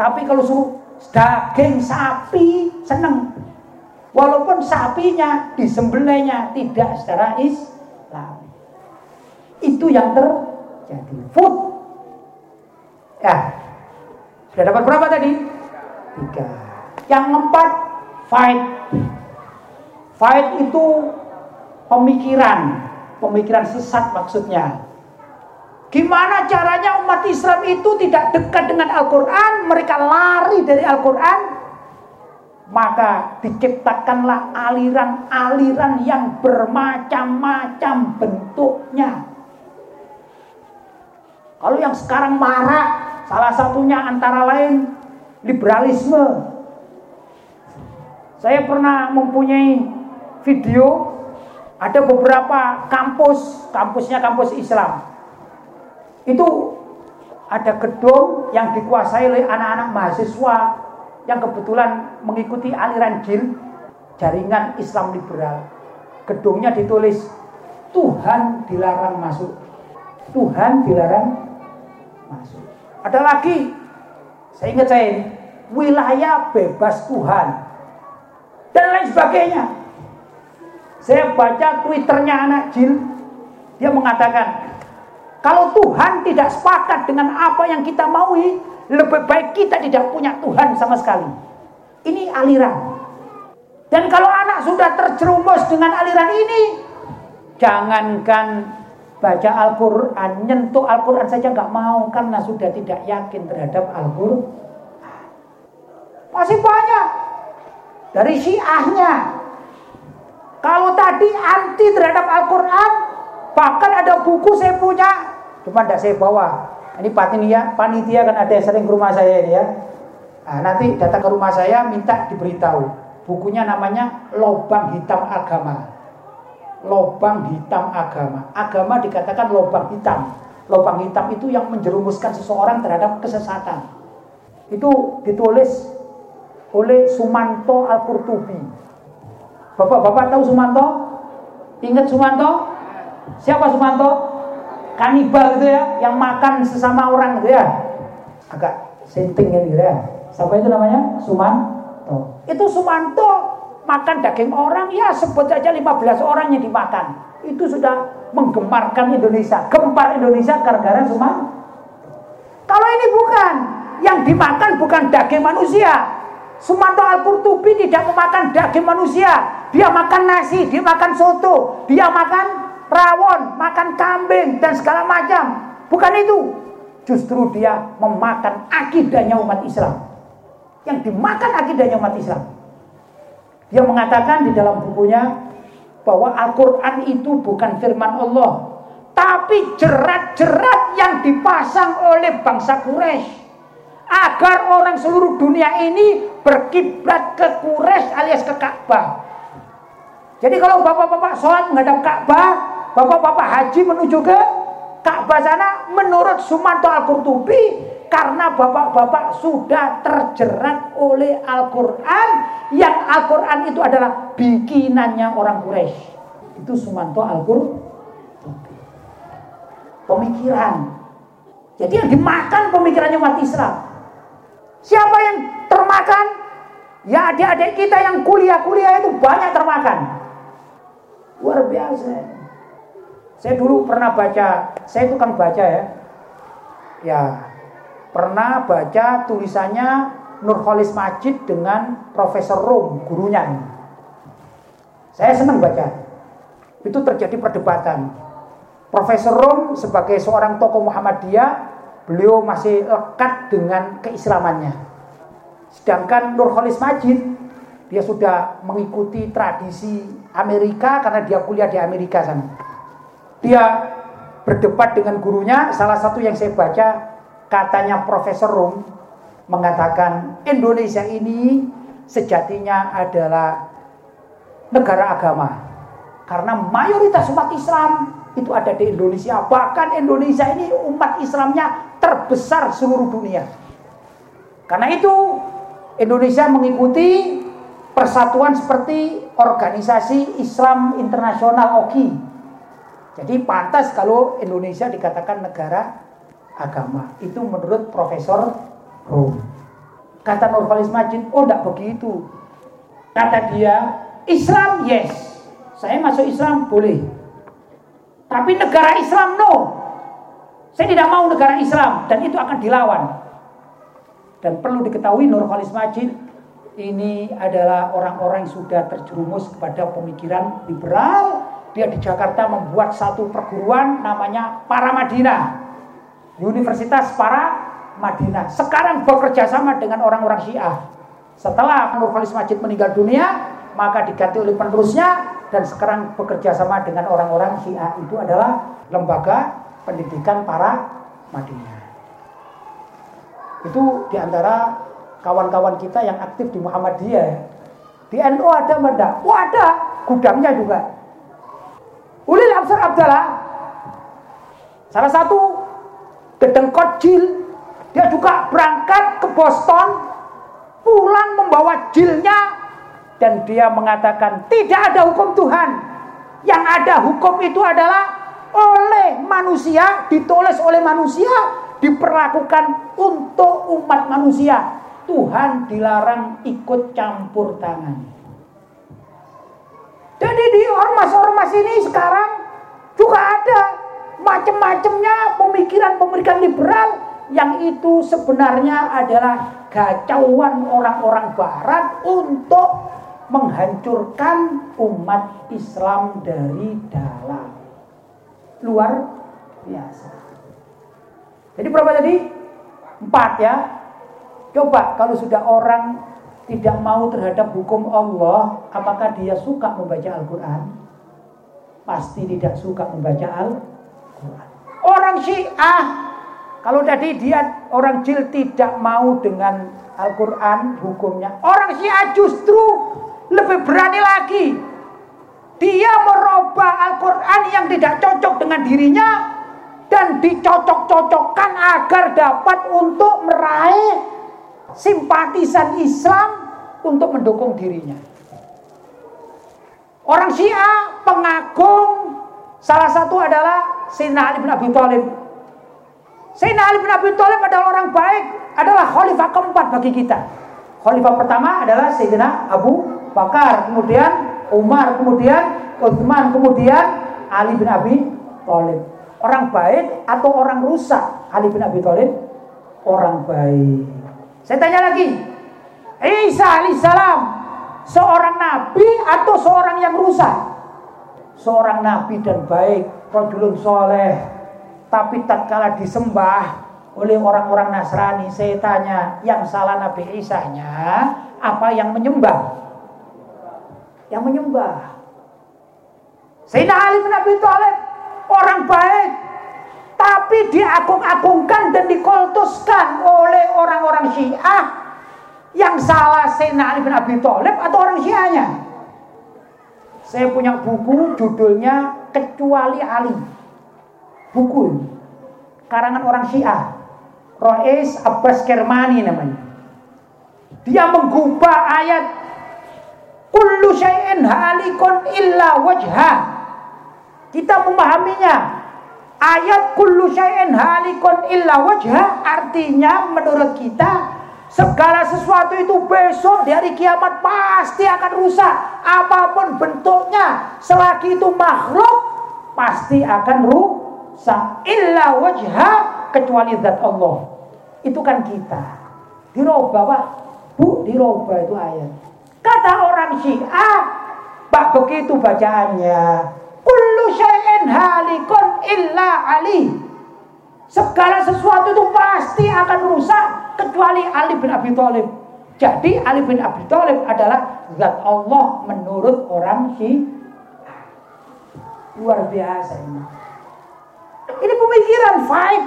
Tapi kalau suruh daging sapi, seneng. Walaupun sapinya disembelihnya tidak secara Islam. Itu yang ter jadi food. Ya. Sudah dapat berapa tadi? Tiga. Yang keempat, fight. Fight itu pemikiran. Pemikiran sesat maksudnya. Gimana caranya umat Islam itu tidak dekat dengan Al-Quran, mereka lari dari Al-Quran, maka diciptakanlah aliran-aliran yang bermacam-macam bentuknya. Kalau yang sekarang marah, salah satunya antara lain liberalisme. Saya pernah mempunyai video ada beberapa kampus, kampusnya kampus Islam. Itu ada gedung yang dikuasai oleh anak-anak mahasiswa yang kebetulan mengikuti aliran jil jaringan Islam liberal. Gedungnya ditulis Tuhan dilarang masuk. Tuhan dilarang masuk. Ada lagi, saya ingat saya wilayah bebas Tuhan. Dan lain sebagainya. Saya baca twitternya anak Jil, dia mengatakan, kalau Tuhan tidak sepakat dengan apa yang kita maui, lebih baik kita tidak punya Tuhan sama sekali. Ini aliran. Dan kalau anak sudah terjerumus dengan aliran ini, jangankan baca Al-Quran, nyentuh Al-Quran saja nggak mau karena sudah tidak yakin terhadap Al-Quran. Masih banyak dari Syiahnya. Kalau tadi anti terhadap Al-Quran, bahkan ada buku saya punya, cuma tidak saya bawa. Ini panitia, panitia kan ada yang sering ke rumah saya ini ya. Nah, nanti datang ke rumah saya minta diberitahu. Bukunya namanya Lobang Hitam Agama lobang hitam agama. Agama dikatakan lobang hitam. Lobang hitam itu yang menjerumuskan seseorang terhadap kesesatan. Itu ditulis oleh Sumanto Al-Qurtubi. Bapak-bapak tahu Sumanto? Ingat Sumanto? Siapa Sumanto? Kanibal gitu ya, yang makan sesama orang gitu ya. Agak senting gitu ya. Siapa itu namanya? Sumanto. Itu Sumanto makan daging orang ya sebut saja 15 orang yang dimakan itu sudah menggemarkan Indonesia gempar Indonesia gara-gara cuma kalau ini bukan yang dimakan bukan daging manusia Sumanto Al-Qurtubi tidak memakan daging manusia dia makan nasi, dia makan soto dia makan rawon, makan kambing dan segala macam. Bukan itu. Justru dia memakan akidahnya umat Islam. Yang dimakan akidahnya umat Islam. Dia mengatakan di dalam bukunya bahwa Al-Quran itu bukan firman Allah, tapi jerat-jerat yang dipasang oleh bangsa Quraisy. Agar orang seluruh dunia ini berkiblat ke Quraisy alias ke Ka'bah. Jadi kalau bapak-bapak sholat menghadap Ka'bah, bapak-bapak haji menuju ke Ka'bah sana menurut Sumanto Al-Qurtubi karena bapak-bapak sudah terjerat oleh Al-Quran yang Al-Quran itu adalah bikinannya orang Quraisy. Itu Sumanto Al-Qurtubi. Pemikiran. Jadi yang dimakan pemikirannya umat Islam. Siapa yang termakan? Ya adik-adik kita yang kuliah-kuliah itu banyak termakan. Luar biasa. Saya dulu pernah baca, saya tukang baca ya. Ya, pernah baca tulisannya Nurholis Majid dengan Profesor Rom, gurunya. Saya senang baca. Itu terjadi perdebatan. Profesor Rom sebagai seorang tokoh Muhammadiyah, beliau masih lekat dengan keislamannya. Sedangkan Nurholis Majid, dia sudah mengikuti tradisi Amerika karena dia kuliah di Amerika sana dia berdebat dengan gurunya, salah satu yang saya baca katanya Profesor Rum mengatakan Indonesia ini sejatinya adalah negara agama. Karena mayoritas umat Islam itu ada di Indonesia. Bahkan Indonesia ini umat Islamnya terbesar seluruh dunia. Karena itu Indonesia mengikuti persatuan seperti organisasi Islam Internasional OKI jadi pantas kalau Indonesia dikatakan negara agama. Itu menurut Profesor Rom. Kata Nurfalis Majid, oh tidak begitu. Kata dia, Islam yes. Saya masuk Islam boleh. Tapi negara Islam no. Saya tidak mau negara Islam dan itu akan dilawan. Dan perlu diketahui Nurfalis Majid ini adalah orang-orang yang sudah terjerumus kepada pemikiran liberal dia di Jakarta membuat satu perguruan namanya Para Madinah. Universitas Para Madinah. Sekarang bekerja sama dengan orang-orang Syiah. Setelah Nurholis Majid meninggal dunia, maka diganti oleh penerusnya dan sekarang bekerja sama dengan orang-orang Syiah. Itu adalah lembaga pendidikan para Madinah. Itu di antara kawan-kawan kita yang aktif di Muhammadiyah. Di NU ada enggak? Oh ada, gudangnya juga. Ulil Absar Abdallah salah satu kedengkot jil dia juga berangkat ke Boston pulang membawa jilnya dan dia mengatakan tidak ada hukum Tuhan. Yang ada hukum itu adalah oleh manusia ditulis oleh manusia diperlakukan untuk umat manusia. Tuhan dilarang ikut campur tangan jadi di ormas-ormas ini sekarang juga ada macam-macamnya pemikiran-pemikiran liberal yang itu sebenarnya adalah gacauan orang-orang barat untuk menghancurkan umat Islam dari dalam. Luar biasa. Jadi berapa tadi? Empat ya. Coba kalau sudah orang tidak mau terhadap hukum Allah, apakah dia suka membaca Al-Quran? Pasti tidak suka membaca Al-Quran. Orang Syiah, kalau tadi dia orang jil tidak mau dengan Al-Quran hukumnya. Orang Syiah justru lebih berani lagi. Dia merubah Al-Quran yang tidak cocok dengan dirinya dan dicocok-cocokkan agar dapat untuk meraih simpatisan Islam untuk mendukung dirinya. Orang Syiah pengagum salah satu adalah Sayyidina Ali bin Abi Thalib. Sayyidina Ali bin Abi Thalib adalah orang baik, adalah khalifah keempat bagi kita. Khalifah pertama adalah Sayyidina Abu Bakar, kemudian Umar, kemudian Utsman, kemudian Ali bin Abi Thalib. Orang baik atau orang rusak? Ali bin Abi Thalib orang baik. Saya tanya lagi, Isa alaihissalam seorang nabi atau seorang yang rusak? Seorang nabi dan baik, rojulun soleh. Tapi tak kalah disembah oleh orang-orang Nasrani, saya tanya, yang salah Nabi Isa-nya apa yang menyembah? Yang menyembah. Sayyidina Ali bin Abi Thalib orang baik tapi diagung-agungkan dan dikultuskan oleh orang-orang Syiah yang salah Sayyidina Ali bin Abi Thalib atau orang Syiahnya. Saya punya buku judulnya Kecuali Ali. Buku. Karangan orang Syiah. Rois Abbas Kermani namanya. Dia menggubah ayat kullu syai'in halikun illa wajha. Kita memahaminya ayat kullu syai'in halikun illa wajha artinya menurut kita Segala sesuatu itu besok di hari kiamat pasti akan rusak. Apa pun bentuknya, selagi itu makhluk pasti akan rusak. Illa wajha kecuali zat Allah. Itu kan kita. Diroba Pak. Bu, diroba itu ayat. Kata orang Syiah, Pak begitu bacaannya. Kullu syai'in halikun illa ali. Segala sesuatu itu pasti akan rusak kecuali Ali bin Abi Thalib. Jadi Ali bin Abi Thalib adalah zat Allah menurut orang si luar biasa ini. Ini pemikiran five.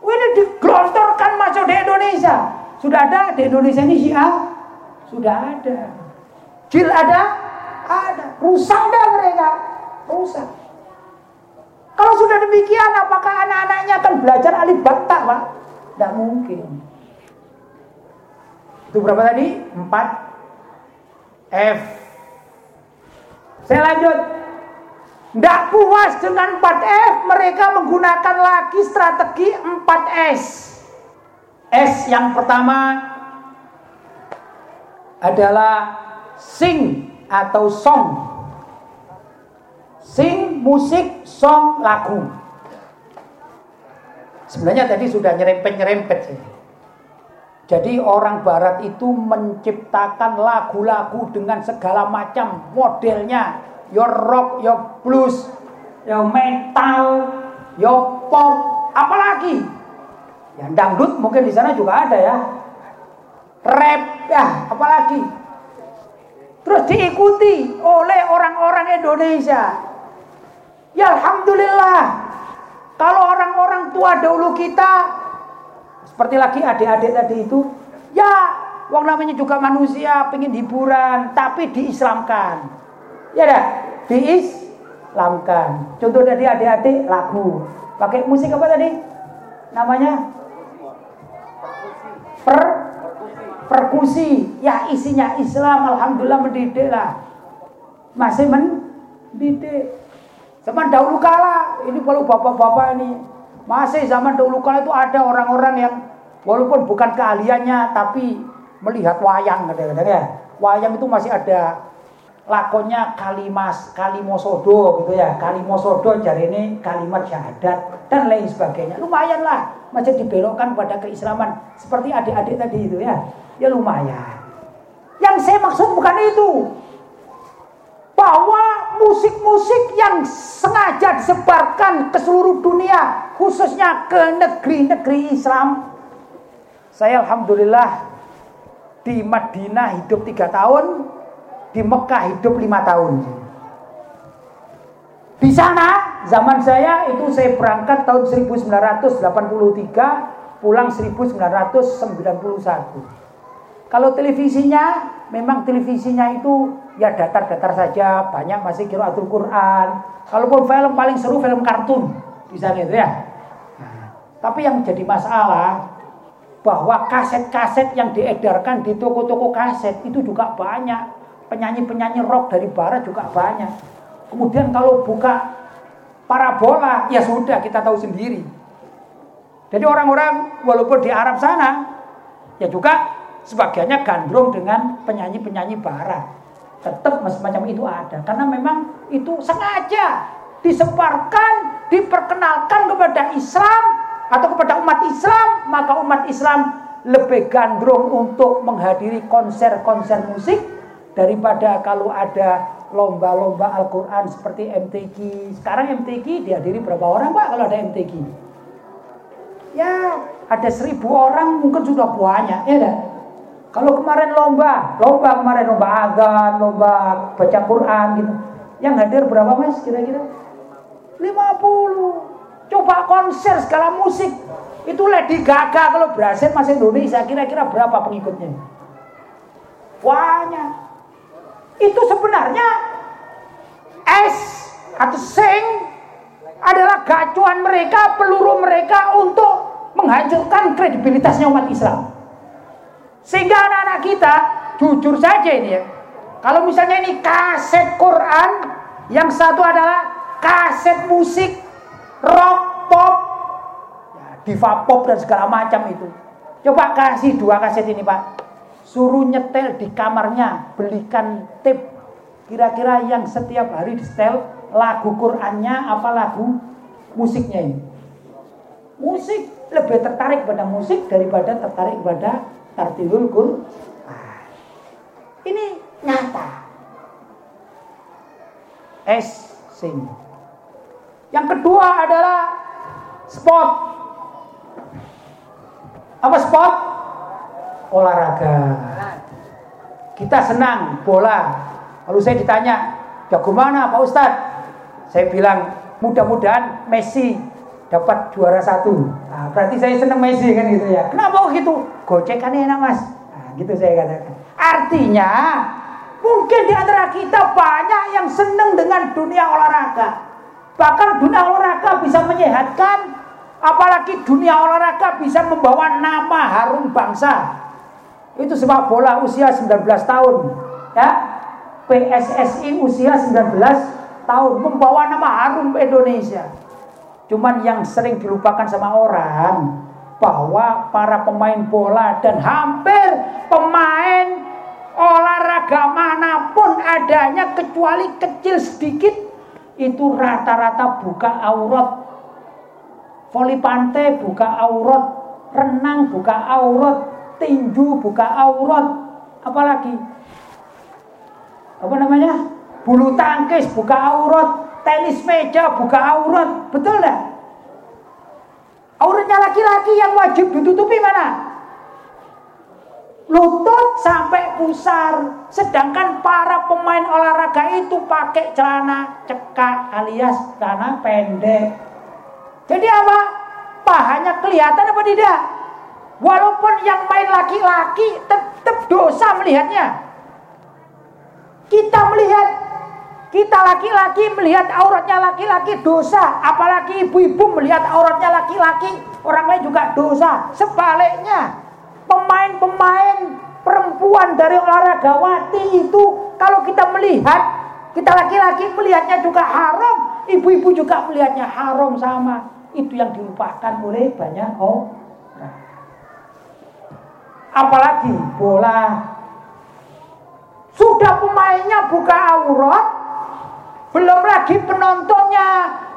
Ini digelontorkan masuk di Indonesia. Sudah ada di Indonesia ini Syiah? Sudah ada. Jil ada? Ada. Rusak dah mereka. Rusak. Kalau sudah demikian, apakah anak-anaknya akan belajar alif bata, Pak? Tidak mungkin. Itu berapa tadi? 4 F. Saya lanjut. Tidak puas dengan 4F, mereka menggunakan lagi strategi 4S. S yang pertama adalah sing atau song. Sing musik, song lagu. Sebenarnya tadi sudah nyerempet-nyerempet sih. Jadi orang barat itu menciptakan lagu-lagu dengan segala macam modelnya. Yo rock, yo blues, yo metal, yo pop, apalagi. Ya dangdut mungkin di sana juga ada ya. Rap ya, apalagi. Terus diikuti oleh orang-orang Indonesia. Ya Alhamdulillah. Kalau orang-orang tua dahulu kita seperti lagi adik-adik tadi itu, ya wong namanya juga manusia, pengen hiburan, tapi diislamkan. Ya dah, diislamkan. Contoh dari adik-adik lagu. Pakai musik apa tadi? Namanya per perkusi. Ya isinya Islam, alhamdulillah mendidik lah. Masih mendidik. Zaman dahulu kala, ini kalau bapak-bapak ini masih zaman dahulu kala itu ada orang-orang yang Walaupun bukan keahliannya tapi melihat wayang kadang-kadang ya. Wayang itu masih ada lakonnya kalimas kalimosodo gitu ya. Kalimosodo jari ini kalimat syahadat dan lain sebagainya. Lumayan lah masih dibelokkan pada keislaman seperti adik-adik tadi itu ya. Ya lumayan. Yang saya maksud bukan itu. Bahwa musik-musik yang sengaja disebarkan ke seluruh dunia khususnya ke negeri-negeri Islam saya Alhamdulillah di Madinah hidup tiga tahun, di Mekah hidup lima tahun. Di sana zaman saya itu saya berangkat tahun 1983, pulang 1991. Kalau televisinya, memang televisinya itu ya datar-datar saja, banyak masih kiraatul Quran. Kalaupun film paling seru film kartun di sana itu ya. Nah, tapi yang jadi masalah bahwa kaset-kaset yang diedarkan di toko-toko kaset itu juga banyak. Penyanyi-penyanyi rock dari barat juga banyak. Kemudian kalau buka parabola, ya sudah kita tahu sendiri. Jadi orang-orang walaupun di Arab sana, ya juga sebagiannya gandrung dengan penyanyi-penyanyi barat. Tetap semacam itu ada. Karena memang itu sengaja disebarkan, diperkenalkan kepada Islam atau kepada umat Islam, maka umat Islam lebih gandrung untuk menghadiri konser-konser musik daripada kalau ada lomba-lomba Al-Quran seperti MTQ. Sekarang MTQ dihadiri berapa orang Pak kalau ada MTQ? Ya ada seribu orang mungkin sudah banyak ya. Kalau kemarin lomba, lomba kemarin lomba azan, lomba baca Quran gitu. Yang hadir berapa mas kira-kira? 50. Coba konser segala musik. Itu Lady Gaga kalau berhasil masih Indonesia kira-kira berapa pengikutnya? Banyak. Itu sebenarnya es atau sing adalah gacuan mereka, peluru mereka untuk menghancurkan kredibilitasnya umat Islam. Sehingga anak-anak kita, jujur saja ini ya, kalau misalnya ini kaset Quran, yang satu adalah kaset musik, rock, pop, ya, diva pop dan segala macam itu. Coba kasih dua kaset ini Pak. Suruh nyetel di kamarnya, belikan tip. Kira-kira yang setiap hari di setel lagu Qurannya apa lagu musiknya ini. Musik lebih tertarik pada musik daripada tertarik pada tartilul Quran. Ini nyata. S sing. Yang kedua adalah sport. Apa sport? Olahraga. Kita senang bola. Lalu saya ditanya, jago mana Pak Ustadz? Saya bilang, mudah-mudahan Messi dapat juara satu. Nah, berarti saya senang Messi kan gitu ya. Kenapa gitu? Gocekan enak mas. Nah, gitu saya katakan. Artinya mungkin di antara kita banyak yang senang dengan dunia olahraga. Bahkan dunia olahraga bisa menyehatkan, apalagi dunia olahraga bisa membawa nama harum bangsa. Itu sepak bola usia 19 tahun, ya. PSSI usia 19 tahun membawa nama harum Indonesia. Cuman yang sering dilupakan sama orang bahwa para pemain bola dan hampir pemain olahraga mana pun adanya kecuali kecil sedikit itu rata-rata buka aurat. Voli pantai buka aurat renang buka aurat tinju buka aurat. Apalagi? Apa namanya? Bulu tangkis buka aurat tenis meja buka aurat betul nggak auratnya laki-laki yang wajib ditutupi mana lutut sampai pusar. Sedangkan para pemain olahraga itu pakai celana cekak alias celana pendek. Jadi apa? Pahanya kelihatan apa tidak? Walaupun yang main laki-laki tetap dosa melihatnya. Kita melihat kita laki-laki melihat auratnya laki-laki dosa, apalagi ibu-ibu melihat auratnya laki-laki, orang lain juga dosa. Sebaliknya, pemain-pemain perempuan dari olahraga wati itu kalau kita melihat kita laki-laki melihatnya juga haram ibu-ibu juga melihatnya haram sama. Itu yang dilupakan oleh banyak orang. Apalagi bola. Sudah pemainnya buka aurat belum lagi penontonnya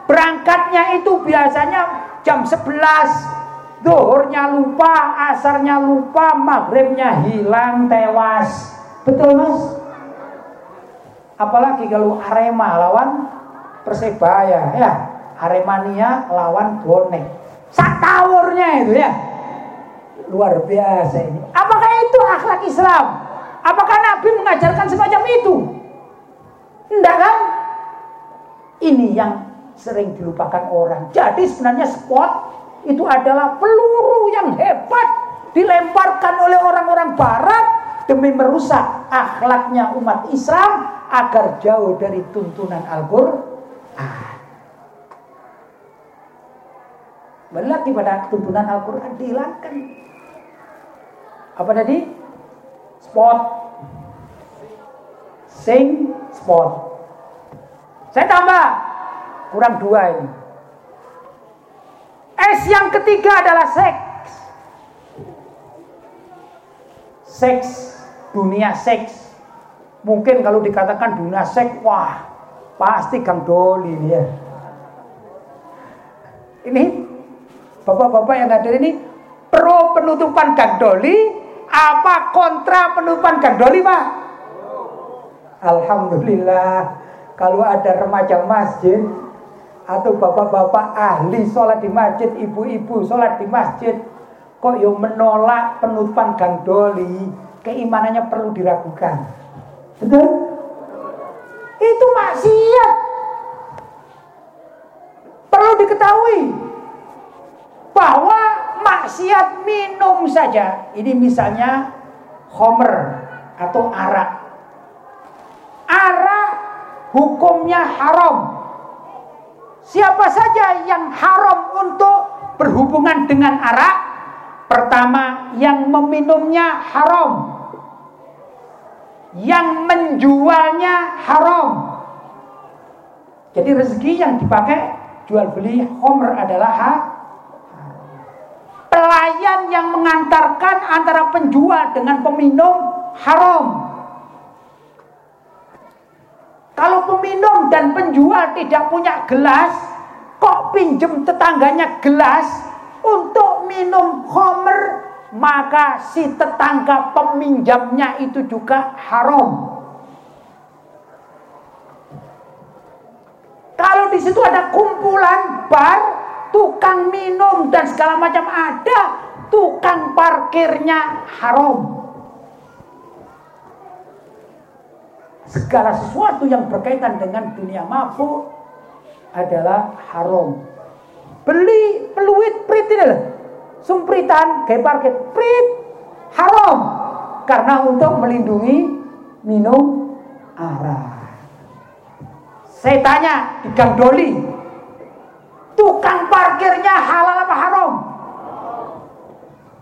berangkatnya itu biasanya jam 11 Duhurnya lupa, asarnya lupa, maghribnya hilang, tewas. Betul mas? Apalagi kalau Arema lawan Persebaya ya. Aremania lawan Bonek. Satawurnya itu ya. Luar biasa ini. Apakah itu akhlak Islam? Apakah Nabi mengajarkan semacam itu? Enggak kan? Ini yang sering dilupakan orang. Jadi sebenarnya sport itu adalah peluru yang hebat dilemparkan oleh orang-orang barat demi merusak akhlaknya umat Islam agar jauh dari tuntunan Al-Qur'an. Berarti pada tuntunan Al-Qur'an dihilangkan. Apa tadi? Spot. Sing spot. Saya tambah kurang dua ini. S yang ketiga adalah seks. Seks, dunia seks. Mungkin kalau dikatakan dunia seks, wah pasti Kang Doli ya. Ini bapak-bapak yang ada ini pro penutupan Kang Doli apa kontra penutupan Kang Doli Pak? Alhamdulillah kalau ada remaja masjid atau bapak-bapak ahli sholat di masjid, ibu-ibu sholat di masjid, kok yang menolak penutupan gang doli, keimanannya perlu diragukan. Betul? Itu maksiat. Perlu diketahui bahwa maksiat minum saja. Ini misalnya homer atau arak. Arak hukumnya haram. Siapa saja yang haram untuk berhubungan dengan arak? Pertama, yang meminumnya haram. Yang menjualnya haram. Jadi rezeki yang dipakai jual beli homer adalah ha pelayan yang mengantarkan antara penjual dengan peminum haram. Kalau peminum dan penjual tidak punya gelas, kok pinjem tetangganya gelas untuk minum homer, maka si tetangga peminjamnya itu juga haram. Kalau di situ ada kumpulan bar, tukang minum dan segala macam ada, tukang parkirnya haram. Segala sesuatu yang berkaitan dengan dunia mabuk adalah haram. Beli peluit prit ini lah. Sumpritan kayak parkir prit haram karena untuk melindungi minum arak. Saya tanya di Gang Doli, tukang parkirnya halal apa haram?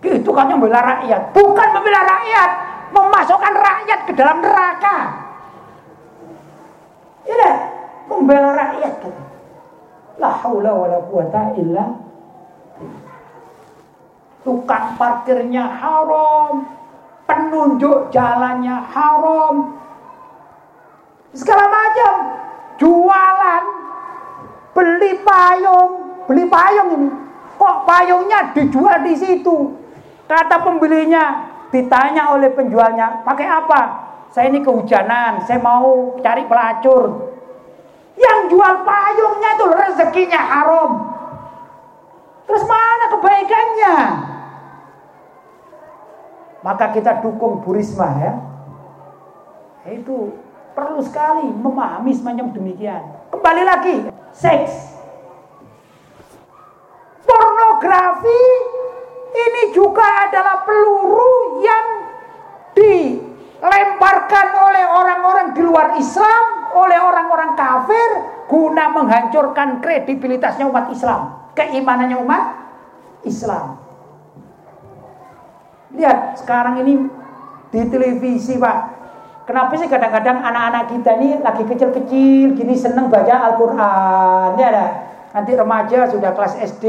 Itu kan yang membela rakyat, bukan membela rakyat, memasukkan rakyat ke dalam neraka. Ini membela rakyat kata. La haula wala quwata illa Tukang parkirnya haram, penunjuk jalannya haram, segala macam. Jualan, beli payung, beli payung ini. Kok payungnya dijual di situ? Kata pembelinya, ditanya oleh penjualnya, pakai apa? Saya ini kehujanan, saya mau cari pelacur. Yang jual payungnya itu rezekinya haram. Terus mana kebaikannya? Maka kita dukung Burisma ya. Itu perlu sekali memahami semacam demikian. Kembali lagi, seks. Pornografi ini juga adalah peluru yang di lemparkan oleh orang-orang di luar Islam, oleh orang-orang kafir guna menghancurkan kredibilitasnya umat Islam, keimanannya umat Islam. Lihat sekarang ini di televisi Pak. Kenapa sih kadang-kadang anak-anak kita ini lagi kecil-kecil gini seneng baca Al-Quran. Ini ada nanti remaja sudah kelas SD,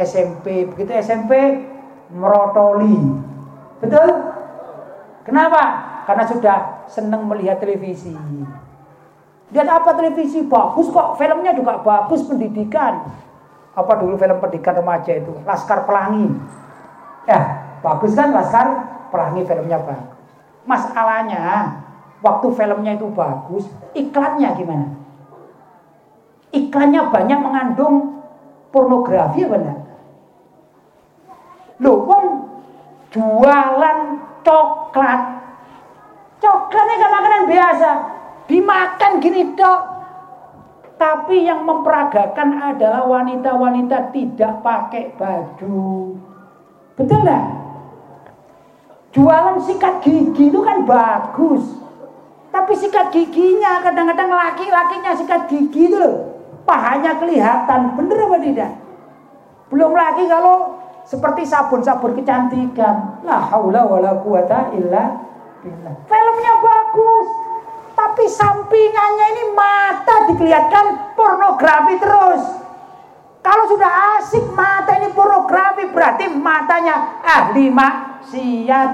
SMP. Begitu SMP merotoli. Betul? Kenapa? Karena sudah senang melihat televisi. Lihat apa televisi bagus kok, filmnya juga bagus pendidikan. Apa dulu film pendidikan remaja itu? Laskar Pelangi. Ya, bagus kan Laskar Pelangi filmnya bagus. Masalahnya waktu filmnya itu bagus, iklannya gimana? Iklannya banyak mengandung pornografi benar. Loh, jualan coklat Coklatnya kan makanan biasa. Dimakan gini dok. Tapi yang memperagakan adalah wanita-wanita tidak pakai baju. Betul lah. Jualan sikat gigi itu kan bagus. Tapi sikat giginya kadang-kadang laki-lakinya sikat gigi itu loh. Pahanya kelihatan. Bener apa tidak? Belum lagi kalau seperti sabun-sabun kecantikan. La haula wala quwata illa Filmnya bagus, tapi sampingannya ini mata dikelihatkan pornografi terus. Kalau sudah asik mata ini pornografi berarti matanya ahli maksiat.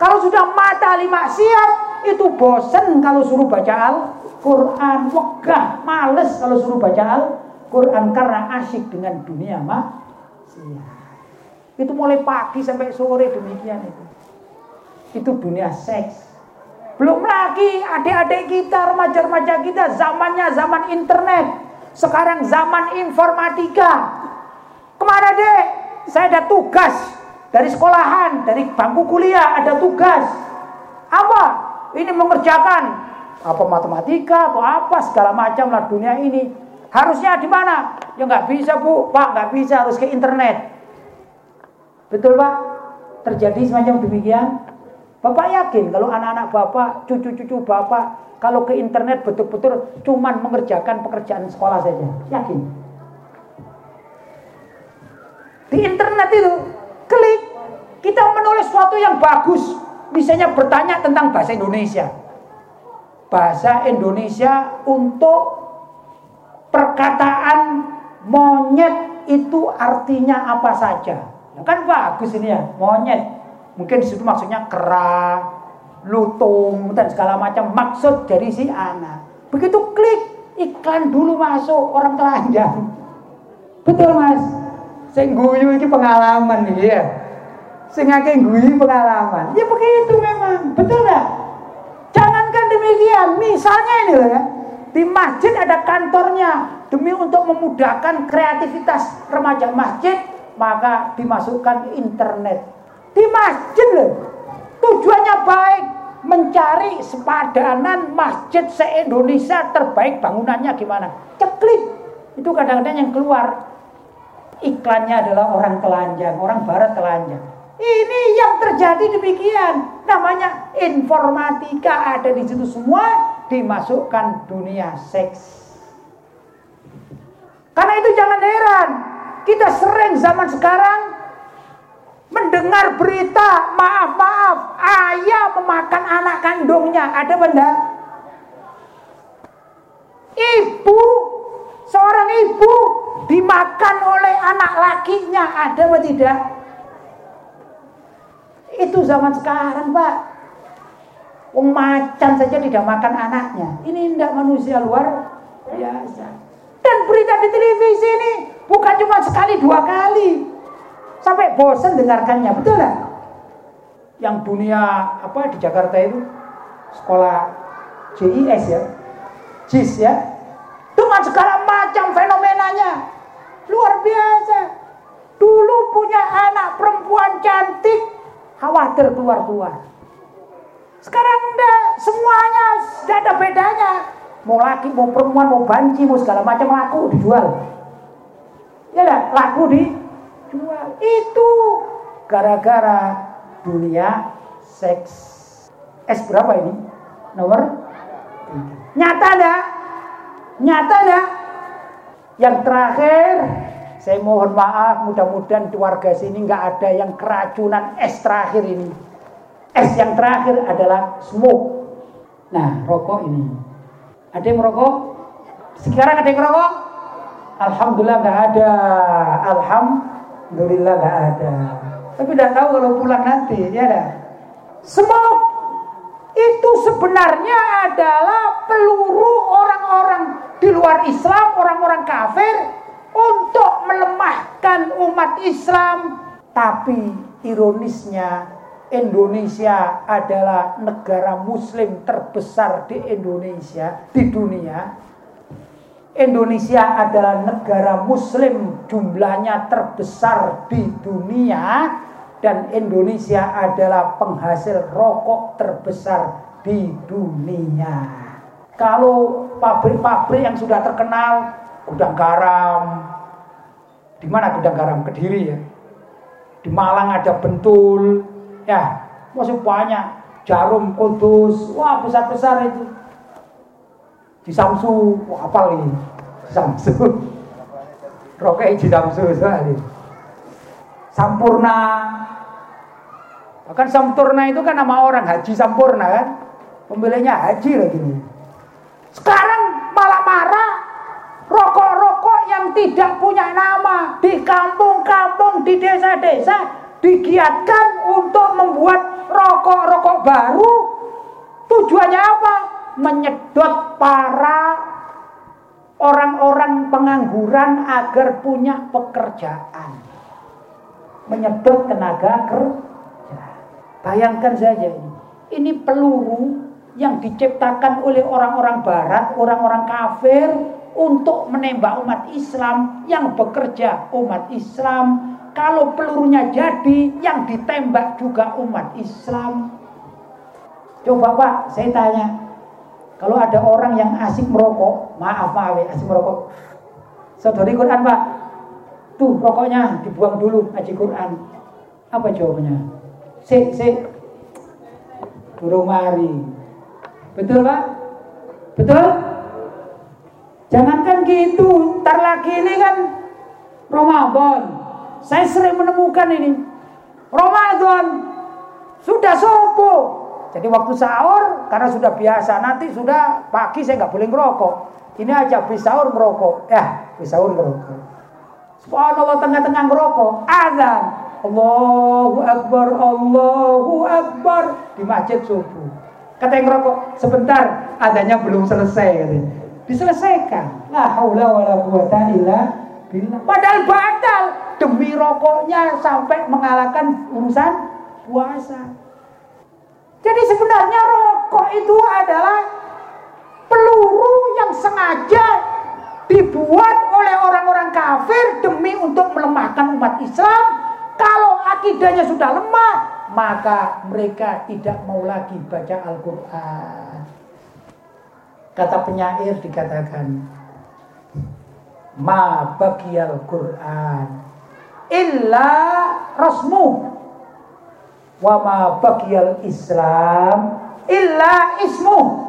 Kalau sudah mata ahli maksiat itu bosen kalau suruh baca Al-Quran. Wegah, males kalau suruh baca Al-Quran karena asik dengan dunia maksiat. Itu mulai pagi sampai sore demikian itu itu dunia seks. Belum lagi adik-adik kita, remaja-remaja kita zamannya zaman internet. Sekarang zaman informatika. Ke mana dek? Saya ada tugas dari sekolahan, dari bangku kuliah ada tugas. Apa? Ini mengerjakan apa matematika atau apa segala macam lah dunia ini. Harusnya di mana? Ya nggak bisa bu, pak nggak bisa harus ke internet. Betul pak? Terjadi semacam demikian. Bapak yakin kalau anak-anak bapak, cucu-cucu bapak, kalau ke internet betul-betul cuman mengerjakan pekerjaan sekolah saja. Yakin? Di internet itu, klik, kita menulis sesuatu yang bagus. Misalnya bertanya tentang bahasa Indonesia bahasa Indonesia untuk perkataan monyet itu artinya apa saja. Kan bagus ini ya, monyet. Mungkin di situ maksudnya kera, lutung, dan segala macam maksud dari si anak. Begitu klik, iklan dulu masuk orang telanjang. Betul mas? Sing guyu ini pengalaman nih ya. Sing guyu pengalaman. Ya begitu memang. Betul nggak? Jangankan demikian, misalnya ini loh ya, di masjid ada kantornya demi untuk memudahkan kreativitas remaja masjid, maka dimasukkan internet. Di masjid loh, tujuannya baik, mencari sepadanan masjid se-Indonesia terbaik bangunannya gimana. Ceklik, itu kadang-kadang yang keluar iklannya adalah orang telanjang, orang barat telanjang. Ini yang terjadi demikian. Namanya informatika ada di situ semua dimasukkan dunia seks. Karena itu jangan heran. Kita sering zaman sekarang mendengar berita, maaf-maaf, ayah memakan anak kandungnya. Ada benda? Ibu, seorang ibu dimakan oleh anak lakinya. Ada atau tidak? Itu zaman sekarang, Pak. Wong macan saja tidak makan anaknya. Ini tidak manusia luar biasa. Dan berita di televisi ini bukan cuma sekali dua kali. Sampai bosan dengarkannya, betul nggak? Yang dunia apa di Jakarta itu sekolah JIS ya, JIS ya, dengan segala macam fenomenanya luar biasa. Dulu punya anak perempuan cantik, khawatir keluar-keluar. Sekarang enggak, semuanya tidak ada bedanya. Mau laki, mau perempuan, mau banci, mau segala macam laku dijual. Ya enggak, laku dijual. Itu gara-gara dunia seks. S berapa ini? Nomor Nyata enggak? Nyata enggak? Yang terakhir saya mohon maaf, mudah-mudahan keluarga sini nggak ada yang keracunan es terakhir ini. Es yang terakhir adalah smoke. Nah, rokok ini. Ada yang merokok? Sekarang ada yang merokok? Alhamdulillah nggak ada. Alhamdulillah nggak ada. Tapi tidak tahu kalau pulang nanti, ya ada. Smoke itu sebenarnya adalah peluru orang-orang di luar Islam, orang-orang kafir untuk melemahkan umat Islam. Tapi ironisnya Indonesia adalah negara muslim terbesar di Indonesia, di dunia. Indonesia adalah negara muslim jumlahnya terbesar di dunia dan Indonesia adalah penghasil rokok terbesar di dunia. Kalau pabrik-pabrik yang sudah terkenal gudang garam. Di mana gudang garam? Kediri ya. Di Malang ada Bentul, ya masih banyak. Jarum, Kudus, wah besar-besar itu. Di Samsu, wah apa nih? Samsu. Rokai di Samsu sekali. Sampurna. Bahkan Sampurna itu kan nama orang Haji Sampurna kan. Pemilihnya Haji lagi nih. Sekarang malah marah Rokok-rokok yang tidak punya nama di kampung-kampung, di desa-desa digiatkan untuk membuat rokok-rokok baru. Tujuannya apa? Menyedot para orang-orang pengangguran agar punya pekerjaan. Menyedot tenaga kerja. Bayangkan saja ini. Ini peluru yang diciptakan oleh orang-orang barat, orang-orang kafir untuk menembak umat Islam yang bekerja umat Islam kalau pelurunya jadi yang ditembak juga umat Islam coba Pak saya tanya Kalau ada orang yang asik merokok, maaf maaf ya, asik merokok. Saudari Quran Pak, tuh rokoknya dibuang dulu aji Quran. Apa jawabannya? Sik, sik. Burung mari. Betul Pak? Betul? Jangankan gitu, ntar lagi ini kan Ramadan. Saya sering menemukan ini. Ramadan sudah sopo. Jadi waktu sahur karena sudah biasa nanti sudah pagi saya nggak boleh ngerokok. Ini aja habis sahur ngerokok. Ya, habis sahur ngerokok. Subhanallah tengah-tengah ngerokok. Azan. Allahu Akbar, Allahu Akbar di masjid subuh. Kata yang ngerokok, sebentar, adanya belum selesai. Katanya. Diselesaikan. La haula wala quwata illa billah. Padahal batal demi rokoknya sampai mengalahkan urusan puasa. Jadi sebenarnya rokok itu adalah peluru yang sengaja dibuat oleh orang-orang kafir demi untuk melemahkan umat Islam. Kalau akidahnya sudah lemah, maka mereka tidak mau lagi baca Al-Quran. Kata penyair dikatakan, Ma bagiyal Quran illa rasmu wa ma bagiyal Islam illa ismu.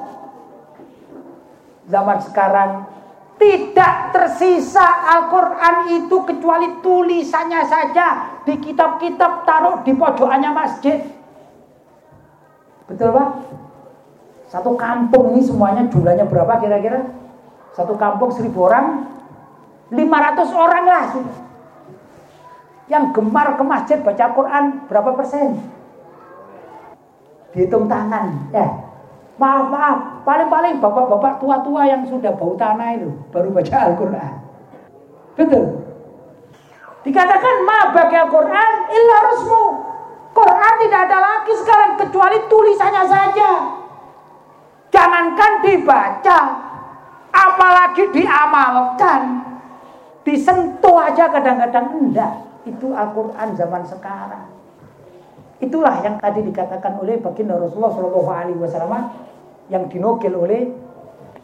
Zaman sekarang tidak tersisa Al-Quran itu kecuali tulisannya saja di kitab-kitab taruh di pojokannya masjid. Betul Pak? Satu kampung ini semuanya jumlahnya berapa kira-kira? Satu kampung seribu orang, 500 orang lah. Yang gemar ke masjid baca Quran berapa persen? Dihitung tangan, ya. Maaf, maaf, paling-paling bapak-bapak tua-tua yang sudah bau tanah itu baru baca Al-Quran. Betul. Dikatakan ma bagi Al-Quran illa rusmu. Quran tidak ada lagi sekarang kecuali tulisannya saja. Jangankan dibaca, apalagi diamalkan. Disentuh aja kadang-kadang enggak. Itu Al-Quran zaman sekarang. Itulah yang tadi dikatakan oleh baginda Rasulullah Shallallahu Alaihi Wasallam yang dinukil oleh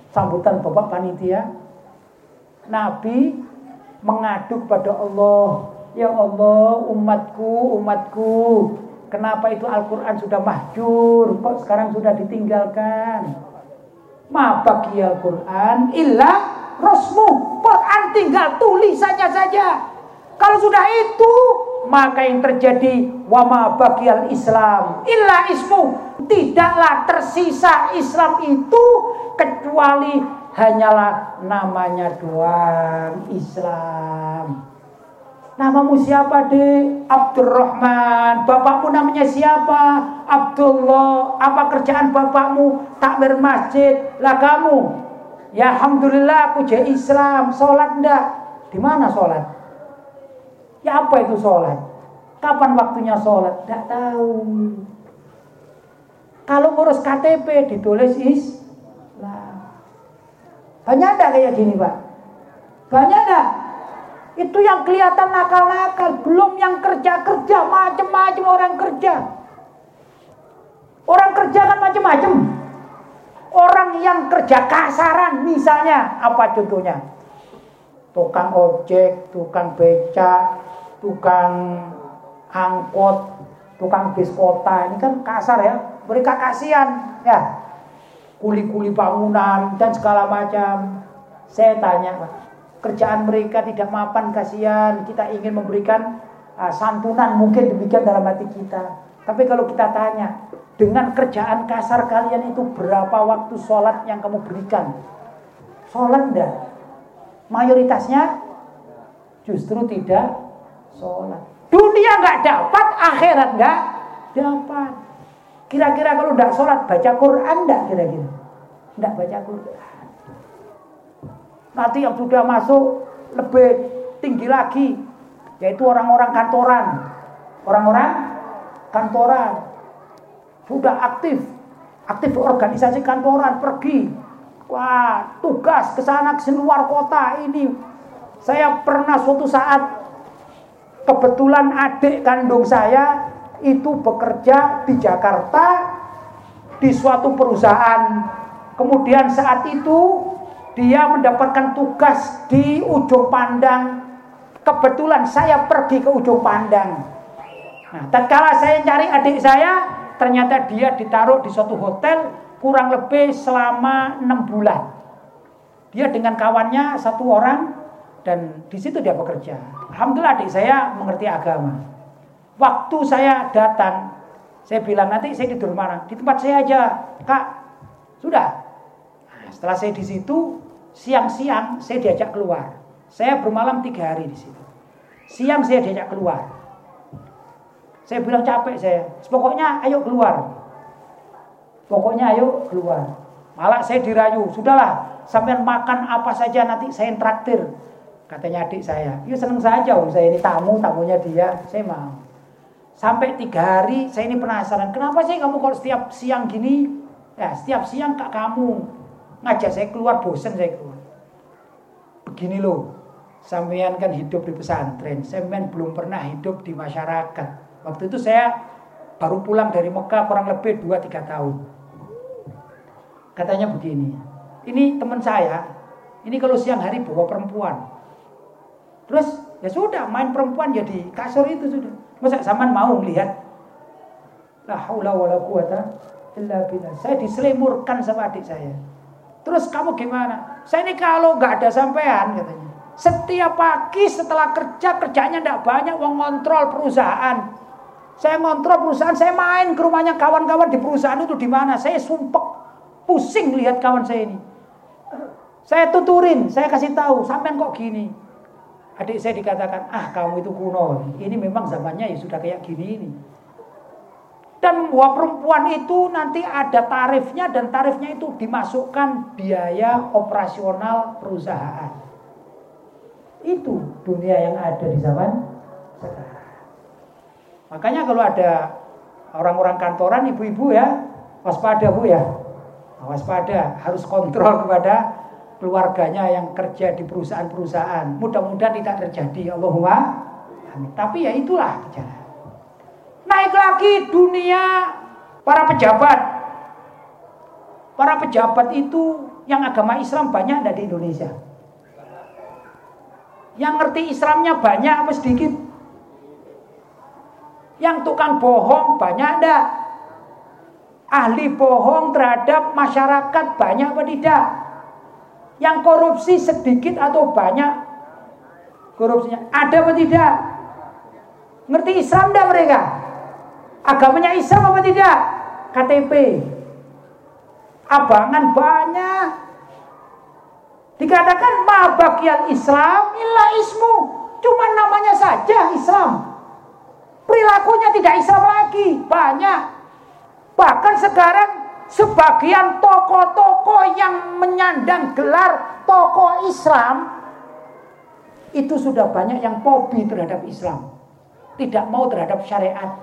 sambutan bapak panitia. Nabi mengadu kepada Allah, ya Allah umatku, umatku, kenapa itu Al-Quran sudah mahjur, kok sekarang sudah ditinggalkan? Ma bagi Al-Quran illa rosmu. Quran tinggal tulisannya saja. Kalau sudah itu, maka yang terjadi wama bagial Islam illa ismu. Tidaklah tersisa Islam itu kecuali hanyalah namanya doang Islam. Namamu siapa dek? Abdurrahman. Bapakmu namanya siapa? Abdullah. Apa kerjaan bapakmu? Takmir masjid. Lah kamu? Ya Alhamdulillah aku jadi Islam. Sholat enggak? Di mana sholat? Ya apa itu sholat? Kapan waktunya sholat? Tidak tahu. Kalau ngurus KTP ditulis Islam. Banyak enggak kayak gini Pak? Banyak enggak? Itu yang kelihatan nakal-nakal. Belum yang kerja-kerja. Macam-macam orang kerja. Orang kerja kan macam-macam. Orang yang kerja kasaran misalnya. Apa contohnya? Tukang ojek, tukang becak, tukang angkot, tukang bis kota. Ini kan kasar ya. Mereka kasihan ya. Kuli-kuli bangunan dan segala macam. Saya tanya, kerjaan mereka tidak mapan kasihan kita ingin memberikan uh, santunan mungkin demikian dalam hati kita tapi kalau kita tanya dengan kerjaan kasar kalian itu berapa waktu sholat yang kamu berikan sholat enggak mayoritasnya justru tidak sholat dunia nggak dapat akhirat nggak dapat kira-kira kalau enggak sholat baca Quran enggak kira-kira enggak baca Quran Nanti yang sudah masuk lebih tinggi lagi, yaitu orang-orang kantoran. Orang-orang kantoran sudah aktif, aktif organisasi kantoran pergi. Wah, tugas ke sana ke luar kota ini. Saya pernah suatu saat kebetulan adik kandung saya itu bekerja di Jakarta di suatu perusahaan Kemudian saat itu dia mendapatkan tugas di ujung pandang. Kebetulan saya pergi ke ujung pandang. Nah, tatkala saya cari adik saya, ternyata dia ditaruh di suatu hotel kurang lebih selama enam bulan. Dia dengan kawannya satu orang dan di situ dia bekerja. Alhamdulillah adik saya mengerti agama. Waktu saya datang, saya bilang nanti saya tidur mana? Di tempat saya aja, kak. Sudah. Nah, setelah saya di situ, siang-siang saya diajak keluar. Saya bermalam tiga hari di situ. Siang saya diajak keluar. Saya bilang capek saya. Pokoknya ayo keluar. Pokoknya ayo keluar. Malah saya dirayu. Sudahlah, sampai makan apa saja nanti saya traktir. Katanya adik saya. Ya seneng saja om saya ini tamu, tamunya dia. Saya mau. Sampai tiga hari saya ini penasaran. Kenapa sih kamu kalau setiap siang gini? Ya setiap siang kak kamu ngajak saya keluar bosen saya keluar. Begini loh. Sampean kan hidup di pesantren. Sampean belum pernah hidup di masyarakat. Waktu itu saya baru pulang dari Mekah kurang lebih 2-3 tahun. Katanya begini. Ini teman saya. Ini kalau siang hari bawa perempuan. Terus ya sudah main perempuan jadi kasur itu sudah. Masa zaman mau melihat La haula wala quwata illa billah. Saya diselimurkan sama adik saya. Terus kamu gimana? Saya ini kalau nggak ada sampean katanya. Setiap pagi setelah kerja kerjanya tidak banyak uang kontrol perusahaan. Saya ngontrol perusahaan, saya main ke rumahnya kawan-kawan di perusahaan itu di mana. Saya sumpek, pusing lihat kawan saya ini. Saya tuturin, saya kasih tahu, sampean kok gini. Adik saya dikatakan, ah kamu itu kuno. Ini memang zamannya ya sudah kayak gini ini. Dan bahwa perempuan itu nanti ada tarifnya dan tarifnya itu dimasukkan biaya operasional perusahaan. Itu dunia yang ada di zaman sekarang. Makanya kalau ada orang-orang kantoran ibu-ibu ya waspada bu ya. Waspada harus kontrol kepada keluarganya yang kerja di perusahaan-perusahaan. Mudah-mudahan tidak terjadi. Allahumma amin. Tapi ya itulah bicara. Naik lagi dunia para pejabat. Para pejabat itu yang agama Islam banyak ada di Indonesia. Yang ngerti Islamnya banyak apa sedikit? Yang tukang bohong banyak enggak? Ahli bohong terhadap masyarakat banyak apa tidak? Yang korupsi sedikit atau banyak korupsinya? Ada apa tidak? Ngerti Islam dah mereka? Agamanya Islam apa tidak? KTP. Abangan banyak. Dikatakan mabakian Islam illa ismu. Cuma namanya saja Islam. Perilakunya tidak Islam lagi. Banyak. Bahkan sekarang sebagian tokoh-tokoh yang menyandang gelar tokoh Islam itu sudah banyak yang pobi terhadap Islam. Tidak mau terhadap syariat.